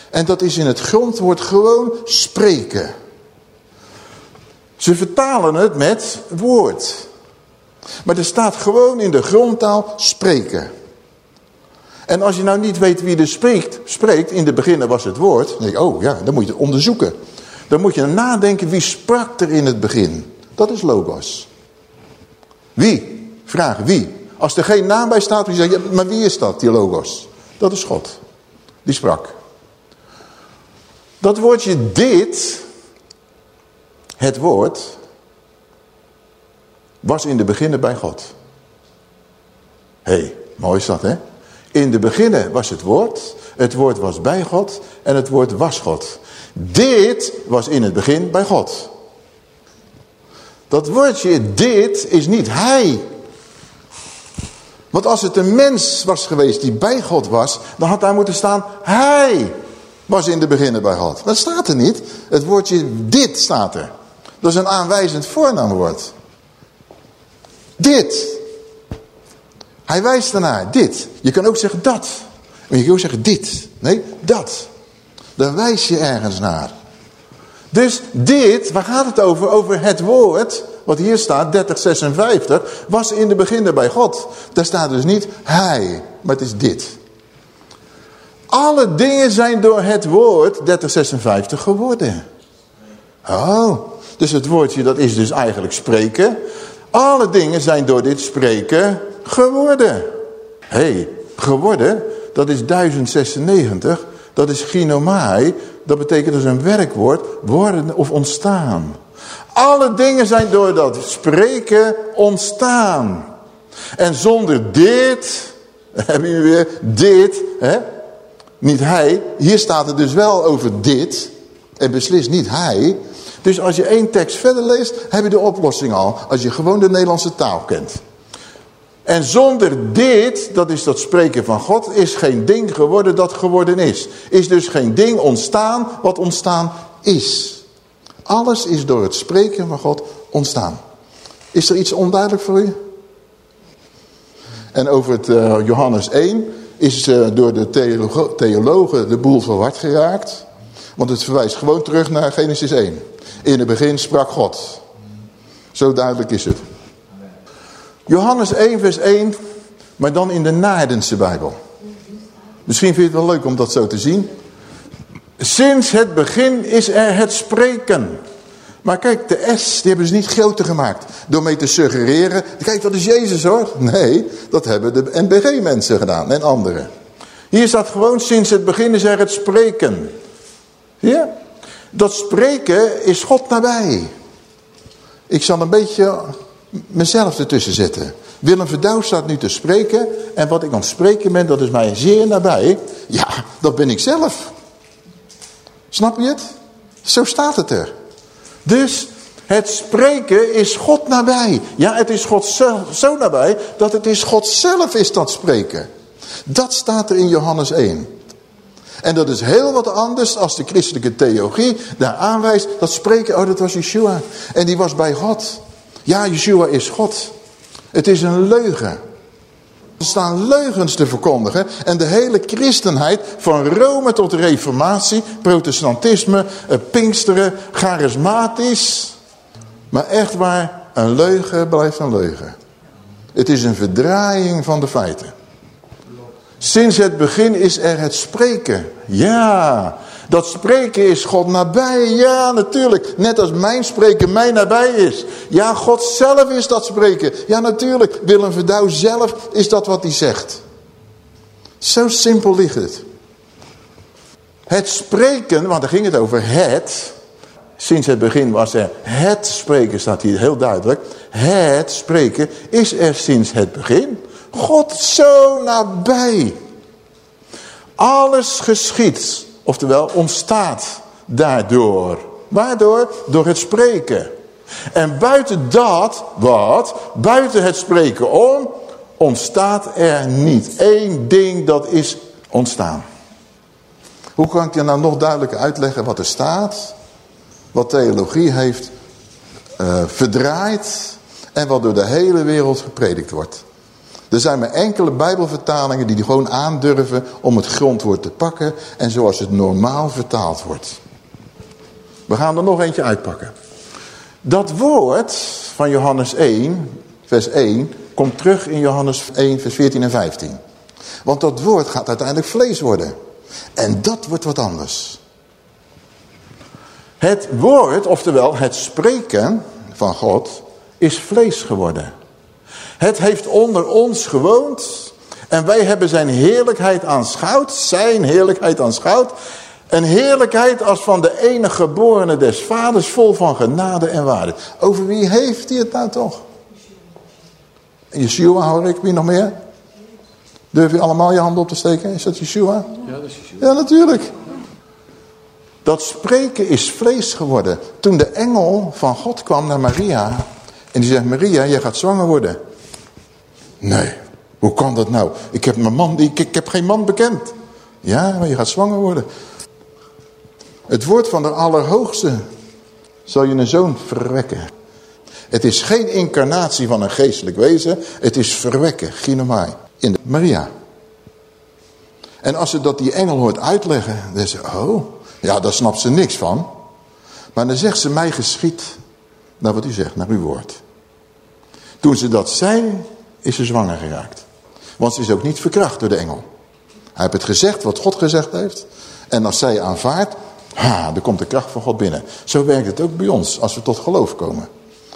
En dat is in het grondwoord gewoon spreken. Ze vertalen het met woord. Maar er staat gewoon in de grondtaal spreken. En als je nou niet weet wie er spreekt, spreekt in de beginnen was het woord. Dan oh ja, dan moet je het onderzoeken. Dan moet je nadenken, wie sprak er in het begin? Dat is logos. Wie? Vragen, wie? Als er geen naam bij staat, dan zeg je, maar wie is dat, die logos? Dat is God. Die sprak. Dat woordje dit, het woord, was in de beginnen bij God. Hé, hey, mooi is dat hè? In de beginnen was het woord, het woord was bij God en het woord was God. Dit was in het begin bij God. Dat woordje dit is niet hij. Want als het een mens was geweest die bij God was, dan had daar moeten staan hij was in de beginnen bij God. Dat staat er niet. Het woordje dit staat er. Is een aanwijzend voornaamwoord. Dit. Hij wijst ernaar. Dit. Je kan ook zeggen dat. Maar je kan ook zeggen dit. Nee, dat. Dan wijs je ergens naar. Dus dit, waar gaat het over? Over het woord, wat hier staat, 3056, was in de beginnen bij God. Daar staat dus niet hij, maar het is dit. Alle dingen zijn door het woord 3056 geworden. Oh, dus het woordje dat is dus eigenlijk spreken. Alle dingen zijn door dit spreken geworden. Hey, geworden, dat is 1096. Dat is ginomai. Dat betekent dus een werkwoord, worden of ontstaan. Alle dingen zijn door dat spreken ontstaan. En zonder dit, heb je weer dit, hè? niet hij. Hier staat het dus wel over dit. En beslist niet hij. Dus als je één tekst verder leest, heb je de oplossing al. Als je gewoon de Nederlandse taal kent. En zonder dit, dat is dat spreken van God, is geen ding geworden dat geworden is. Is dus geen ding ontstaan wat ontstaan is. Alles is door het spreken van God ontstaan. Is er iets onduidelijk voor u? En over het uh, Johannes 1 is uh, door de theologen de boel verward geraakt. Want het verwijst gewoon terug naar Genesis 1. In het begin sprak God. Zo duidelijk is het. Johannes 1 vers 1, maar dan in de Naardense Bijbel. Misschien vind je het wel leuk om dat zo te zien. Sinds het begin is er het spreken. Maar kijk, de S, die hebben ze niet groter gemaakt. Door mee te suggereren, kijk dat is Jezus hoor. Nee, dat hebben de NBG-mensen gedaan en anderen. Hier staat gewoon, sinds het begin is er het spreken. Ja? Dat spreken is God nabij. Ik zal een beetje mezelf ertussen zetten. Willem Verdouw staat nu te spreken. En wat ik aan het spreken ben, dat is mij zeer nabij. Ja, dat ben ik zelf. Snap je het? Zo staat het er. Dus het spreken is God nabij. Ja, het is God zo, zo nabij dat het is God zelf is dat spreken. Dat staat er in Johannes 1. En dat is heel wat anders als de christelijke theologie daar aanwijst. Dat spreken, oh dat was Yeshua. En die was bij God. Ja, Yeshua is God. Het is een leugen. Er staan leugens te verkondigen. En de hele christenheid, van Rome tot de reformatie, protestantisme, eh, pinksteren, charismatisch. Maar echt waar, een leugen blijft een leugen. Het is een verdraaiing van de feiten. Sinds het begin is er het spreken. Ja, dat spreken is God nabij. Ja, natuurlijk. Net als mijn spreken mij nabij is. Ja, God zelf is dat spreken. Ja, natuurlijk. Willem Verdouw zelf is dat wat hij zegt. Zo simpel ligt het. Het spreken, want daar ging het over het. Sinds het begin was er het spreken, staat hier heel duidelijk. Het spreken is er sinds het begin. God zo nabij. Alles geschiet, oftewel ontstaat daardoor. Waardoor? Door het spreken. En buiten dat, wat? Buiten het spreken om, ontstaat er niet. één ding dat is ontstaan. Hoe kan ik je nou nog duidelijker uitleggen wat er staat? Wat theologie heeft uh, verdraaid en wat door de hele wereld gepredikt wordt. Er zijn maar enkele bijbelvertalingen die gewoon aandurven om het grondwoord te pakken en zoals het normaal vertaald wordt. We gaan er nog eentje uitpakken. Dat woord van Johannes 1, vers 1, komt terug in Johannes 1, vers 14 en 15. Want dat woord gaat uiteindelijk vlees worden. En dat wordt wat anders. Het woord, oftewel het spreken van God, is vlees geworden. Het heeft onder ons gewoond. En wij hebben zijn heerlijkheid aanschouwd. Zijn heerlijkheid aanschouwd. Een heerlijkheid als van de enige geborene des vaders. Vol van genade en waarde. Over wie heeft hij het nou toch? Yeshua hoor ik. Wie nog meer? Durf je allemaal je handen op te steken? Is dat Yeshua? Ja, dat is Yeshua. Ja, natuurlijk. Dat spreken is vlees geworden. Toen de engel van God kwam naar Maria. En die zegt, Maria, jij gaat zwanger worden. Nee, hoe kan dat nou? Ik heb, mijn man, ik, ik heb geen man bekend. Ja, maar je gaat zwanger worden. Het woord van de Allerhoogste zal je een zoon verwekken. Het is geen incarnatie van een geestelijk wezen. Het is verwekken, ginomai, in de Maria. En als ze dat die engel hoort uitleggen, dan zegt ze, oh, ja, daar snapt ze niks van. Maar dan zegt ze, mij geschiet naar wat u zegt, naar uw woord. Toen ze dat zei, is ze zwanger geraakt. Want ze is ook niet verkracht door de engel. Hij heeft het gezegd wat God gezegd heeft. En als zij aanvaardt, ha, dan komt de kracht van God binnen. Zo werkt het ook bij ons als we tot geloof komen.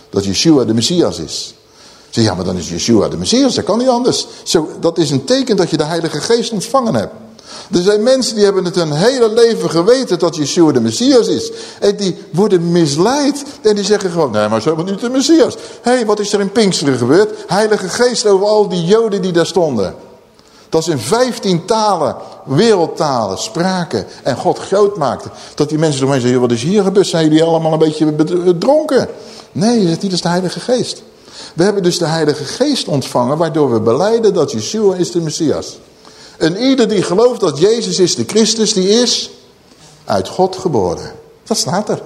Dat Yeshua de Messias is. Zeg, ja, maar dan is Yeshua de Messias, dat kan niet anders. Zo, dat is een teken dat je de Heilige Geest ontvangen hebt. Er zijn mensen die hebben het hun hele leven geweten dat Yeshua de Messias is. En die worden misleid. En die zeggen gewoon, nee maar zo niet de Messias. Hé, hey, wat is er in Pinksteren gebeurd? Heilige Geest over al die joden die daar stonden. Dat ze in vijftien talen, wereldtalen, spraken en God groot maakte. Dat die mensen eromheen zeggen, wat is hier gebeurd? Zijn jullie allemaal een beetje dronken? Nee, dat is de Heilige Geest. We hebben dus de Heilige Geest ontvangen, waardoor we beleiden dat Yeshua is de Messias. En ieder die gelooft dat Jezus is de Christus, die is uit God geboren. Dat staat er.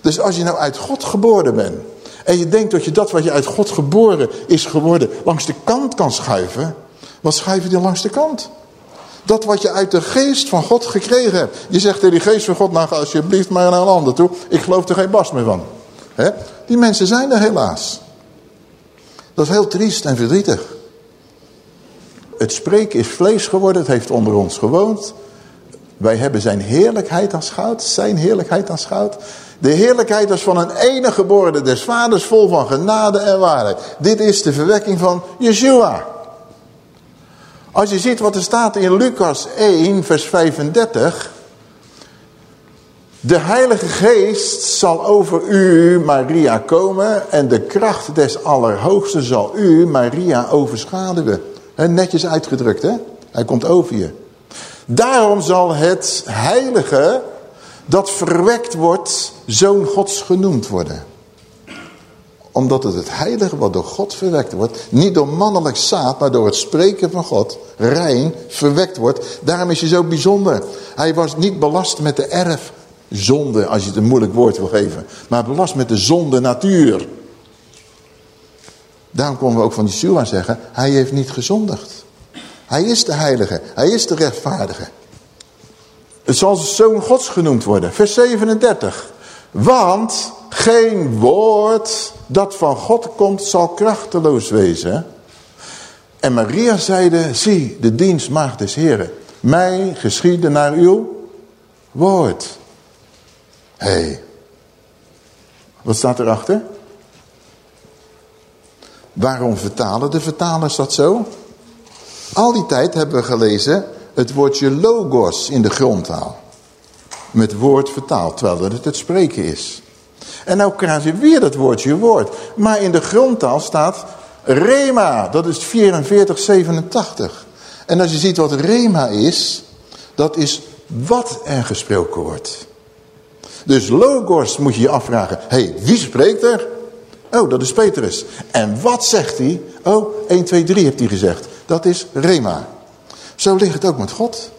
Dus als je nou uit God geboren bent... en je denkt dat je dat wat je uit God geboren is geworden... langs de kant kan schuiven... wat schuif je langs de kant? Dat wat je uit de geest van God gekregen hebt. Je zegt tegen die geest van God, nou alsjeblieft maar naar een ander toe. Ik geloof er geen bast meer van. Die mensen zijn er helaas. Dat is heel triest en verdrietig. Het spreken is vlees geworden, het heeft onder ons gewoond. Wij hebben zijn heerlijkheid aanschouwd, zijn heerlijkheid aanschouwd. De heerlijkheid was van een enige geboren des vaders vol van genade en waarheid. Dit is de verwekking van Yeshua. Als je ziet wat er staat in Lucas 1 vers 35. De Heilige Geest zal over u, Maria, komen en de kracht des Allerhoogsten zal u, Maria, overschaduwen. Netjes uitgedrukt, hè? Hij komt over je. Daarom zal het heilige dat verwekt wordt, zoon gods genoemd worden. Omdat het het heilige wat door God verwekt wordt, niet door mannelijk zaad, maar door het spreken van God, rein, verwekt wordt. Daarom is hij zo bijzonder. Hij was niet belast met de erfzonde, als je het een moeilijk woord wil geven. Maar belast met de zonde natuur. Daarom komen we ook van Yeshua zeggen, hij heeft niet gezondigd. Hij is de heilige, hij is de rechtvaardige. Het zal zoon gods genoemd worden. Vers 37. Want geen woord dat van God komt zal krachteloos wezen. En Maria zeide, zie de dienstmaagd des Heren. Mij geschieden naar uw woord. Hé, hey. wat staat erachter? Waarom vertalen de vertalers dat zo? Al die tijd hebben we gelezen het woordje logos in de grondtaal. Met woord vertaald, terwijl het het spreken is. En nou krijgen ze weer dat woordje woord. Maar in de grondtaal staat rema, dat is 4487. En als je ziet wat rema is, dat is wat er gesproken wordt. Dus logos moet je je afvragen, hé, hey, wie spreekt er? Oh, dat is Petrus. En wat zegt hij? Oh, 1, 2, 3 heeft hij gezegd. Dat is rema. Zo ligt het ook met God.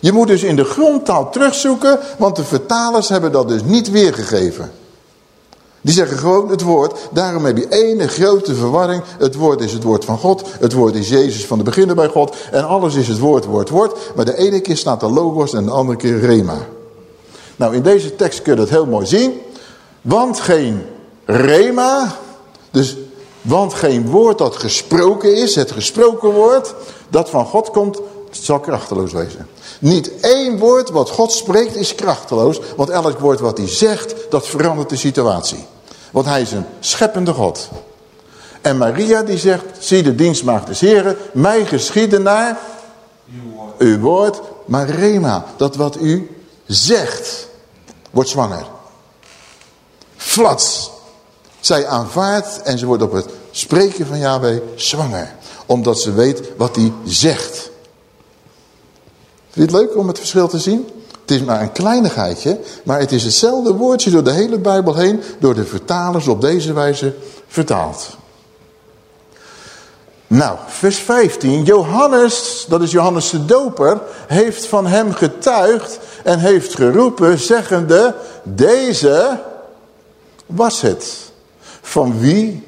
Je moet dus in de grondtaal terugzoeken, want de vertalers hebben dat dus niet weergegeven. Die zeggen gewoon het woord. Daarom heb je ene grote verwarring. Het woord is het woord van God. Het woord is Jezus van de beginnen bij God. En alles is het woord, woord, woord. Maar de ene keer staat er logos en de andere keer rema. Nou, in deze tekst kun je dat heel mooi zien. Want geen rema, dus want geen woord dat gesproken is, het gesproken woord, dat van God komt, zal krachteloos wezen. Niet één woord wat God spreekt is krachteloos, want elk woord wat hij zegt, dat verandert de situatie. Want hij is een scheppende God. En Maria die zegt, zie de dienstmaagd des Heren, mij geschieden naar uw woord, maar Rema, dat wat u zegt, wordt zwanger. Flats. Zij aanvaardt en ze wordt op het spreken van Yahweh zwanger. Omdat ze weet wat hij zegt. Vind je het leuk om het verschil te zien? Het is maar een kleinigheidje, maar het is hetzelfde woordje door de hele Bijbel heen, door de vertalers op deze wijze vertaald. Nou, vers 15. Johannes, dat is Johannes de doper, heeft van hem getuigd en heeft geroepen, zeggende, deze was het, van wie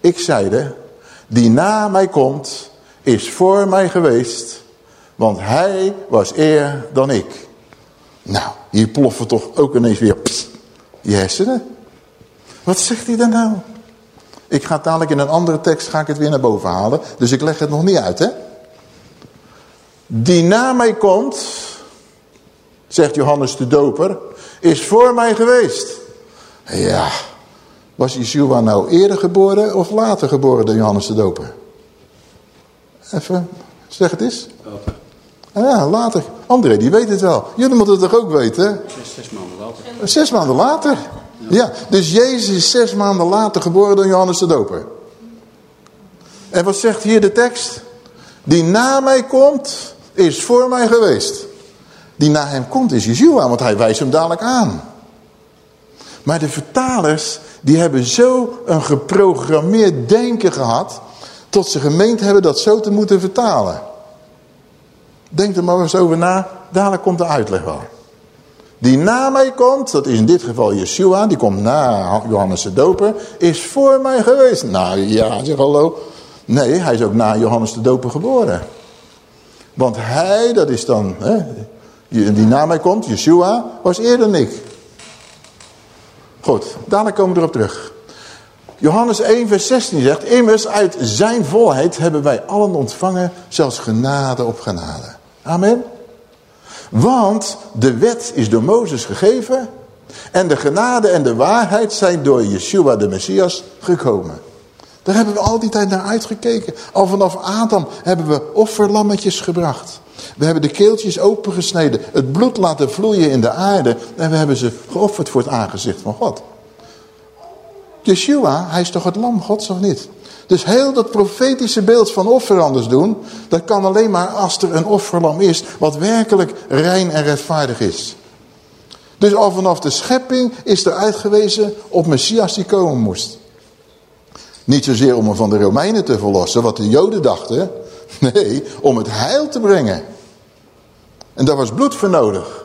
ik zeide, die na mij komt, is voor mij geweest, want hij was eer dan ik. Nou, hier ploffen toch ook ineens weer pst, je hersenen. Wat zegt hij dan nou? Ik ga dadelijk in een andere tekst ga ik het weer naar boven halen. Dus ik leg het nog niet uit, hè. Die na mij komt, zegt Johannes de Doper, is voor mij geweest. Ja, was Yeshua nou eerder geboren of later geboren dan Johannes de Doper? Even, zeg het eens. Later. Ah ja, later. André, die weet het wel. Jullie moeten het toch ook weten? Zes, zes maanden later. Zes maanden later. Ja, dus Jezus is zes maanden later geboren dan Johannes de Doper. En wat zegt hier de tekst? Die na mij komt, is voor mij geweest. Die na hem komt is Yeshua, want hij wijst hem dadelijk aan. Maar de vertalers, die hebben zo een geprogrammeerd denken gehad... tot ze gemeend hebben dat zo te moeten vertalen. Denk er maar eens over na, dadelijk komt de uitleg wel. Die na mij komt, dat is in dit geval Yeshua, die komt na Johannes de Doper, is voor mij geweest. Nou ja, zeg hallo. Nee, hij is ook na Johannes de Doper geboren. Want hij, dat is dan, hè, die na mij komt, Yeshua, was eerder dan ik. Goed, daarna komen we erop terug. Johannes 1 vers 16 zegt, immers uit zijn volheid hebben wij allen ontvangen, zelfs genade op genade. Amen. Want de wet is door Mozes gegeven en de genade en de waarheid zijn door Yeshua de Messias gekomen. Daar hebben we al die tijd naar uitgekeken. Al vanaf Adam hebben we offerlammetjes gebracht. We hebben de keeltjes opengesneden, het bloed laten vloeien in de aarde en we hebben ze geofferd voor het aangezicht van God. Yeshua, hij is toch het lam gods of niet? Dus heel dat profetische beeld van offer anders doen, dat kan alleen maar als er een offerlam is wat werkelijk rein en rechtvaardig is. Dus al vanaf de schepping is er uitgewezen op Messias die komen moest. Niet zozeer om hem van de Romeinen te verlossen, wat de Joden dachten. Nee, om het heil te brengen. En daar was bloed voor nodig.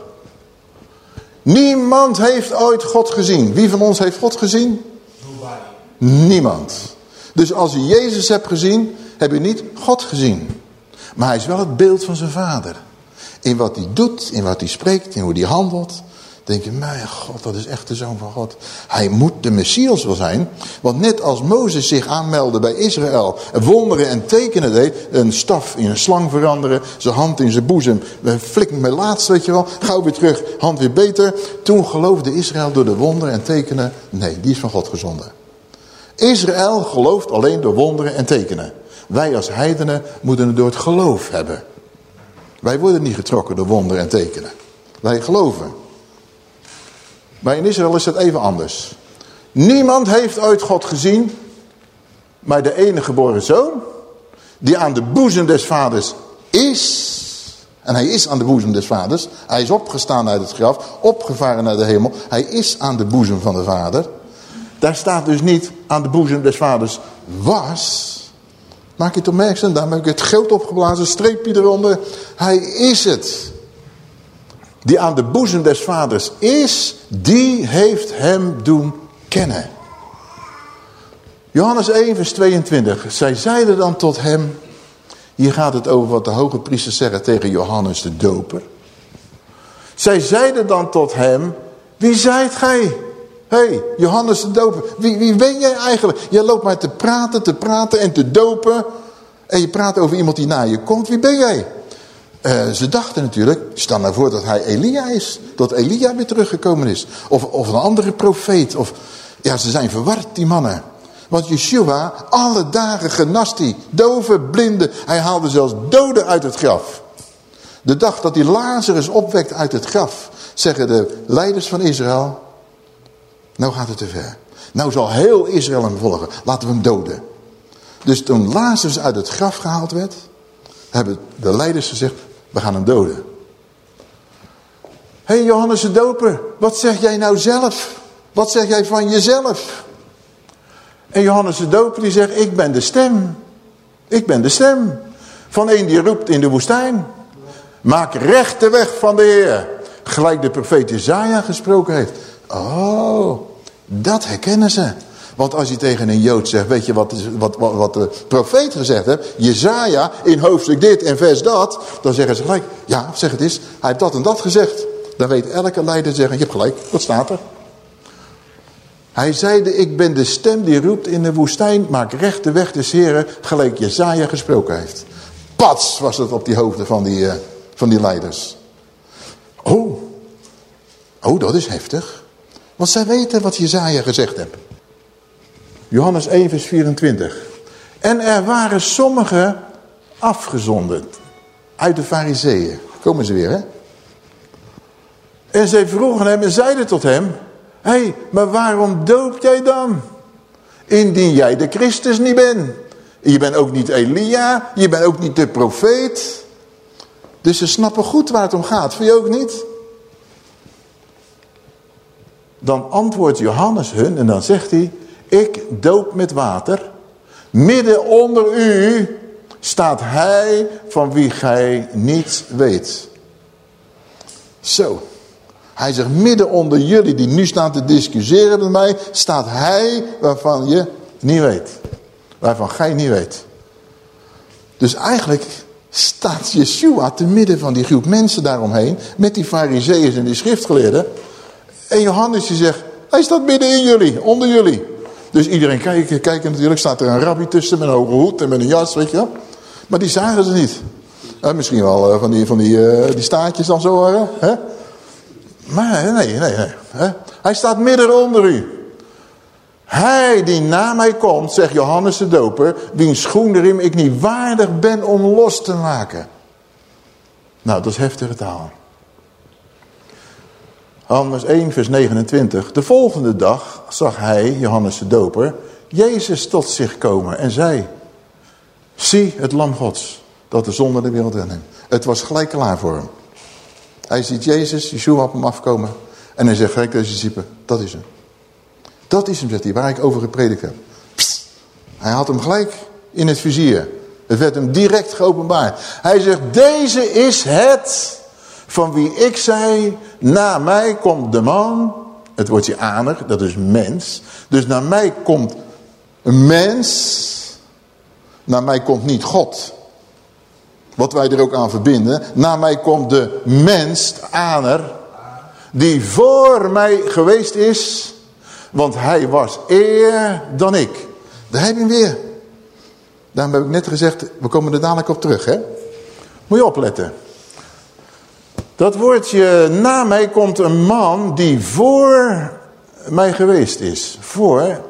Niemand heeft ooit God gezien. Wie van ons heeft God gezien? Niemand. Dus als je Jezus hebt gezien, heb je niet God gezien. Maar hij is wel het beeld van zijn vader. In wat hij doet, in wat hij spreekt, in hoe hij handelt denk je, mijn God, dat is echt de Zoon van God. Hij moet de Messias wel zijn. Want net als Mozes zich aanmeldde bij Israël, wonderen en tekenen deed, een staf in een slang veranderen, zijn hand in zijn boezem, flik me laatst, weet je wel, gauw weer terug, hand weer beter. Toen geloofde Israël door de wonderen en tekenen, nee, die is van God gezonden. Israël gelooft alleen door wonderen en tekenen. Wij als heidenen moeten het door het geloof hebben. Wij worden niet getrokken door wonderen en tekenen. Wij geloven. Maar in Israël is het even anders. Niemand heeft ooit God gezien, maar de enige geboren zoon, die aan de boezem des vaders is, en hij is aan de boezem des vaders, hij is opgestaan uit het graf, opgevaren naar de hemel, hij is aan de boezem van de vader. Daar staat dus niet aan de boezem des vaders was. Maak je het opmerkzaam, daar heb ik het geld opgeblazen, streepje eronder. Hij is het die aan de boezem des vaders is, die heeft hem doen kennen. Johannes 1 vers 22. Zij zeiden dan tot hem, hier gaat het over wat de hoge priesters zeggen tegen Johannes de doper. Zij zeiden dan tot hem, wie zijt gij? Hé, hey, Johannes de doper, wie, wie ben jij eigenlijk? Je loopt maar te praten, te praten en te dopen. En je praat over iemand die naar je komt. Wie ben jij? Uh, ze dachten natuurlijk, stel nou voor dat hij Elia is. Dat Elia weer teruggekomen is. Of, of een andere profeet. Of, ja, ze zijn verward, die mannen. Want Yeshua, alle dagen genast hij. Doven, blinden. Hij haalde zelfs doden uit het graf. De dag dat hij Lazarus opwekt uit het graf. Zeggen de leiders van Israël. Nou gaat het te ver. Nou zal heel Israël hem volgen. Laten we hem doden. Dus toen Lazarus uit het graf gehaald werd hebben de leiders gezegd, we gaan hem doden. Hé hey Johannes de Doper, wat zeg jij nou zelf? Wat zeg jij van jezelf? En Johannes de Doper die zegt, ik ben de stem. Ik ben de stem van een die roept in de woestijn. Maak recht de weg van de Heer. Gelijk de profeet Isaiah gesproken heeft. Oh, dat herkennen ze. Want als je tegen een Jood zegt, weet je wat, wat, wat, wat de profeet gezegd heeft? Jezaja in hoofdstuk dit en vers dat. Dan zeggen ze gelijk, ja zeg het eens, hij heeft dat en dat gezegd. Dan weet elke leider zeggen, je hebt gelijk, wat staat er? Hij zeide, ik ben de stem die roept in de woestijn, maak recht de weg des Heren, gelijk Jezaja gesproken heeft. Pats was het op die hoofden van die, uh, van die leiders. Oh, oh dat is heftig. Want zij weten wat Jezaja gezegd heeft. Johannes 1 vers 24. En er waren sommigen afgezonderd uit de fariseeën. Komen ze weer, hè? En zij vroegen hem en zeiden tot hem... Hé, hey, maar waarom doop jij dan? Indien jij de Christus niet bent. Je bent ook niet Elia, je bent ook niet de profeet. Dus ze snappen goed waar het om gaat. Vind je ook niet? Dan antwoordt Johannes hun en dan zegt hij... Ik doop met water. Midden onder u staat hij van wie gij niets weet. Zo. Hij zegt, midden onder jullie die nu staan te discussiëren met mij, staat hij waarvan je niet weet. Waarvan gij niet weet. Dus eigenlijk staat Yeshua te midden van die groep mensen daaromheen, met die fariseeën en die schriftgeleerden. En Johannes die zegt, hij staat midden in jullie, onder jullie. Dus iedereen kijkt, kijken natuurlijk, staat er een rabbi tussen met een hoge hoed en met een jas, weet je. Maar die zagen ze niet. misschien wel uh, van die, van die, uh, die staartjes dan zo. Uh, hè? Maar nee, nee, nee. Hij staat midden onder u. Hij die na mij komt, zegt Johannes de Doper, wiens schoenriem ik niet waardig ben om los te maken. Nou, dat is heftige taal. Johannes 1, vers 29. De volgende dag zag hij, Johannes de Doper, Jezus tot zich komen en zei... Zie het lam gods, dat de zonde de wereld inneemt. Het was gelijk klaar voor hem. Hij ziet Jezus, Yeshua op hem afkomen. En hij zegt gelijk deze discipelen, dat is hem. Dat is hem, zegt hij, waar ik over gepredikt heb. Hij had hem gelijk in het vizier. Het werd hem direct geopenbaard. Hij zegt, deze is het van wie ik zei, na mij komt de man. Het woordje aner, dat is mens. Dus naar mij komt een mens. Naar mij komt niet God. Wat wij er ook aan verbinden. Naar mij komt de mens, aner. Die voor mij geweest is. Want hij was eer dan ik. Daar heb je hem weer. Daarom heb ik net gezegd, we komen er dadelijk op terug. Hè? Moet je opletten. Dat woordje, na mij komt een man die voor mij geweest is. Voor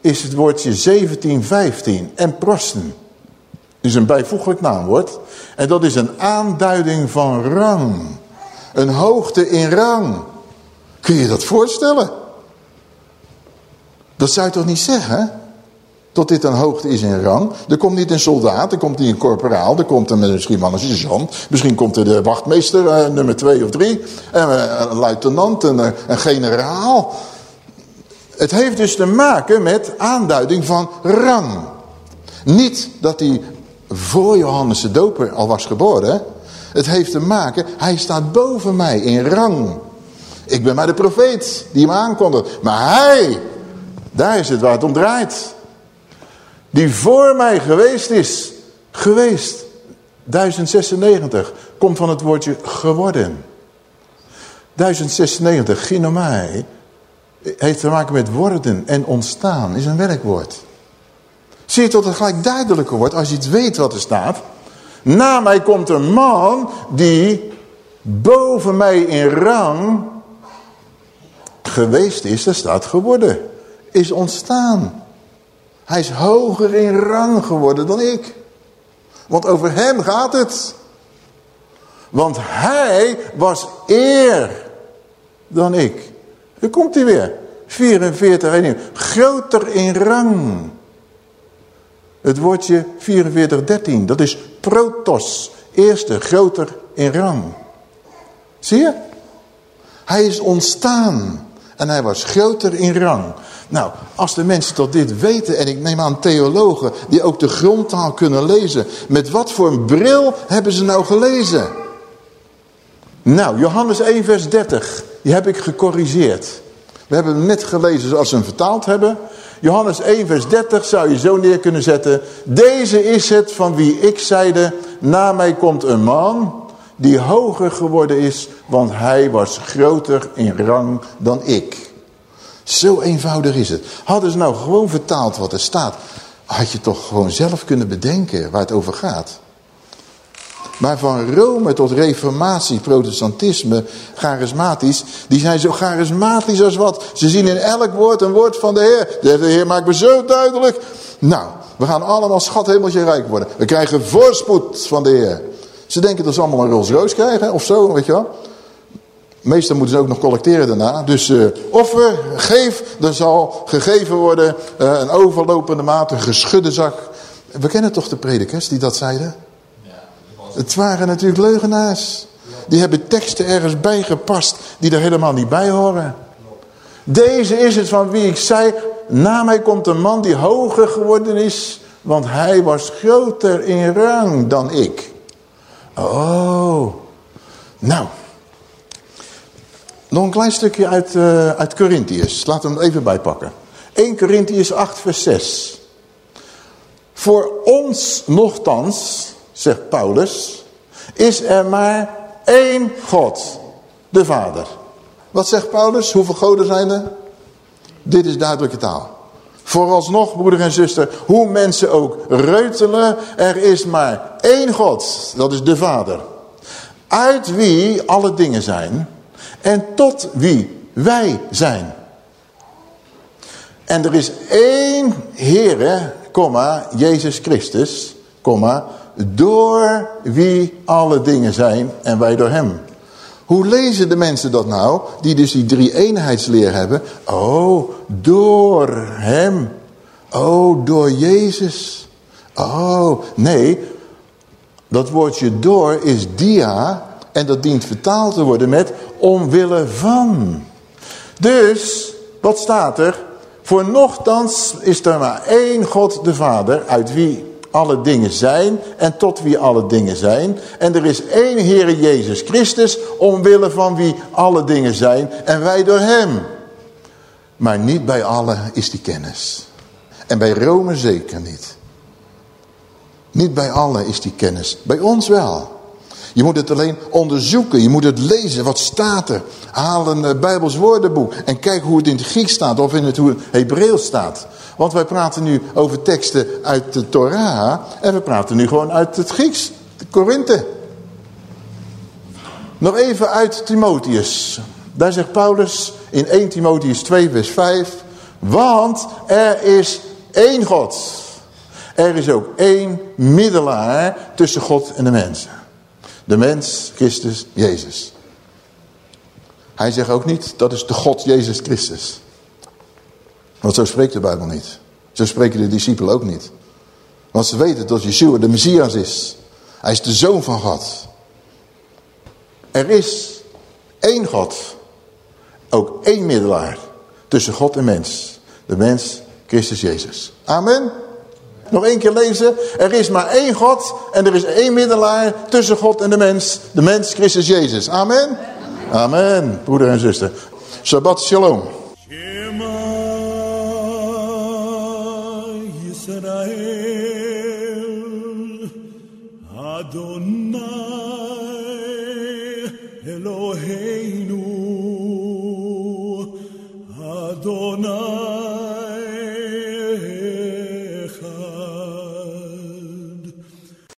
is het woordje 1715 en prosten. is een bijvoeglijk naamwoord. En dat is een aanduiding van rang. Een hoogte in rang. Kun je dat voorstellen? Dat zou je toch niet zeggen? Tot dit een hoogte is in rang. Er komt niet een soldaat, er komt niet een corporaal, er komt er misschien wel een sergeant. Misschien komt er de wachtmeester, uh, nummer twee of drie. Uh, een luitenant, een, eh, een generaal. Het heeft dus te maken met aanduiding van rang. Niet dat hij voor Johannes de Doper al was geboren. Het heeft te maken, hij staat boven mij in rang. Ik ben maar de profeet die hem aankondigt. Maar hij, daar is het waar het om draait. Die voor mij geweest is. Geweest. 1096 komt van het woordje geworden. 1096, ginomai, heeft te maken met worden en ontstaan. Is een werkwoord. Zie je tot het gelijk duidelijker wordt als je het weet wat er staat. Na mij komt een man die boven mij in rang geweest is. Er staat geworden. Is ontstaan. Hij is hoger in rang geworden dan ik. Want over hem gaat het. Want hij was eer dan ik. Daar komt hij weer. 44 en Groter in rang. Het woordje 4413, dat is protos. Eerste, groter in rang. Zie je? Hij is ontstaan. En hij was groter in rang. Nou, als de mensen tot dit weten, en ik neem aan theologen die ook de grondtaal kunnen lezen. Met wat voor een bril hebben ze nou gelezen? Nou, Johannes 1 vers 30, die heb ik gecorrigeerd. We hebben hem net gelezen zoals ze hem vertaald hebben. Johannes 1 vers 30 zou je zo neer kunnen zetten. Deze is het van wie ik zeide, na mij komt een man die hoger geworden is, want hij was groter in rang dan ik. Zo eenvoudig is het. Hadden ze nou gewoon vertaald wat er staat, had je toch gewoon zelf kunnen bedenken waar het over gaat. Maar van Rome tot reformatie, protestantisme, charismatisch, die zijn zo charismatisch als wat. Ze zien in elk woord een woord van de Heer. De Heer maakt me zo duidelijk. Nou, we gaan allemaal schat hemeltje rijk worden. We krijgen voorspoed van de Heer. Ze denken dat ze allemaal een Rolls Royce krijgen of zo, weet je wel. Meestal moeten ze ook nog collecteren daarna. Dus uh, offer, geef, er zal gegeven worden uh, een overlopende maat, een geschudde zak. We kennen toch de predikers die dat zeiden? Het waren natuurlijk leugenaars. Die hebben teksten ergens bijgepast die er helemaal niet bij horen. Deze is het van wie ik zei, na mij komt een man die hoger geworden is, want hij was groter in rang dan ik. Oh, nou. Nog een klein stukje uit, uh, uit. Laten we hem even bijpakken. 1 Corinthiërs 8 vers 6. Voor ons nogthans, zegt Paulus, is er maar één God, de Vader. Wat zegt Paulus? Hoeveel goden zijn er? Dit is duidelijke taal. Vooralsnog, broeder en zuster, hoe mensen ook reutelen, er is maar één God, dat is de Vader. Uit wie alle dingen zijn en tot wie wij zijn. En er is één Heere, komma, Jezus Christus, komma, door wie alle dingen zijn en wij door hem. Hoe lezen de mensen dat nou, die dus die drie eenheidsleer hebben? Oh, door hem. Oh, door Jezus. Oh, nee, dat woordje door is dia en dat dient vertaald te worden met omwille van. Dus, wat staat er? Voor nochtans is er maar één God de Vader, uit wie alle dingen zijn en tot wie alle dingen zijn. En er is één Heere Jezus Christus, omwille van wie alle dingen zijn en wij door hem. Maar niet bij allen is die kennis. En bij Rome zeker niet. Niet bij allen is die kennis. Bij ons wel. Je moet het alleen onderzoeken. Je moet het lezen. Wat staat er? Haal een uh, Bijbels woordenboek. En kijk hoe het in het Grieks staat. Of in het Hebreeuws staat. Want wij praten nu over teksten uit de Torah. En we praten nu gewoon uit het Grieks. De Korinthe. Nog even uit Timotheus. Daar zegt Paulus in 1 Timotheus 2 vers 5. Want er is één God. Er is ook één middelaar tussen God en de mensen. De mens, Christus, Jezus. Hij zegt ook niet, dat is de God Jezus Christus. Want zo spreekt de Bijbel niet. Zo spreken de discipelen ook niet. Want ze weten dat Yeshua de Messias is. Hij is de Zoon van God. Er is één God. Ook één middelaar tussen God en mens. De mens, Christus Jezus. Amen. Nog één keer lezen. Er is maar één God en er is één middelaar tussen God en de mens. De mens, Christus Jezus. Amen. Amen, broeder en zuster. Shabbat shalom.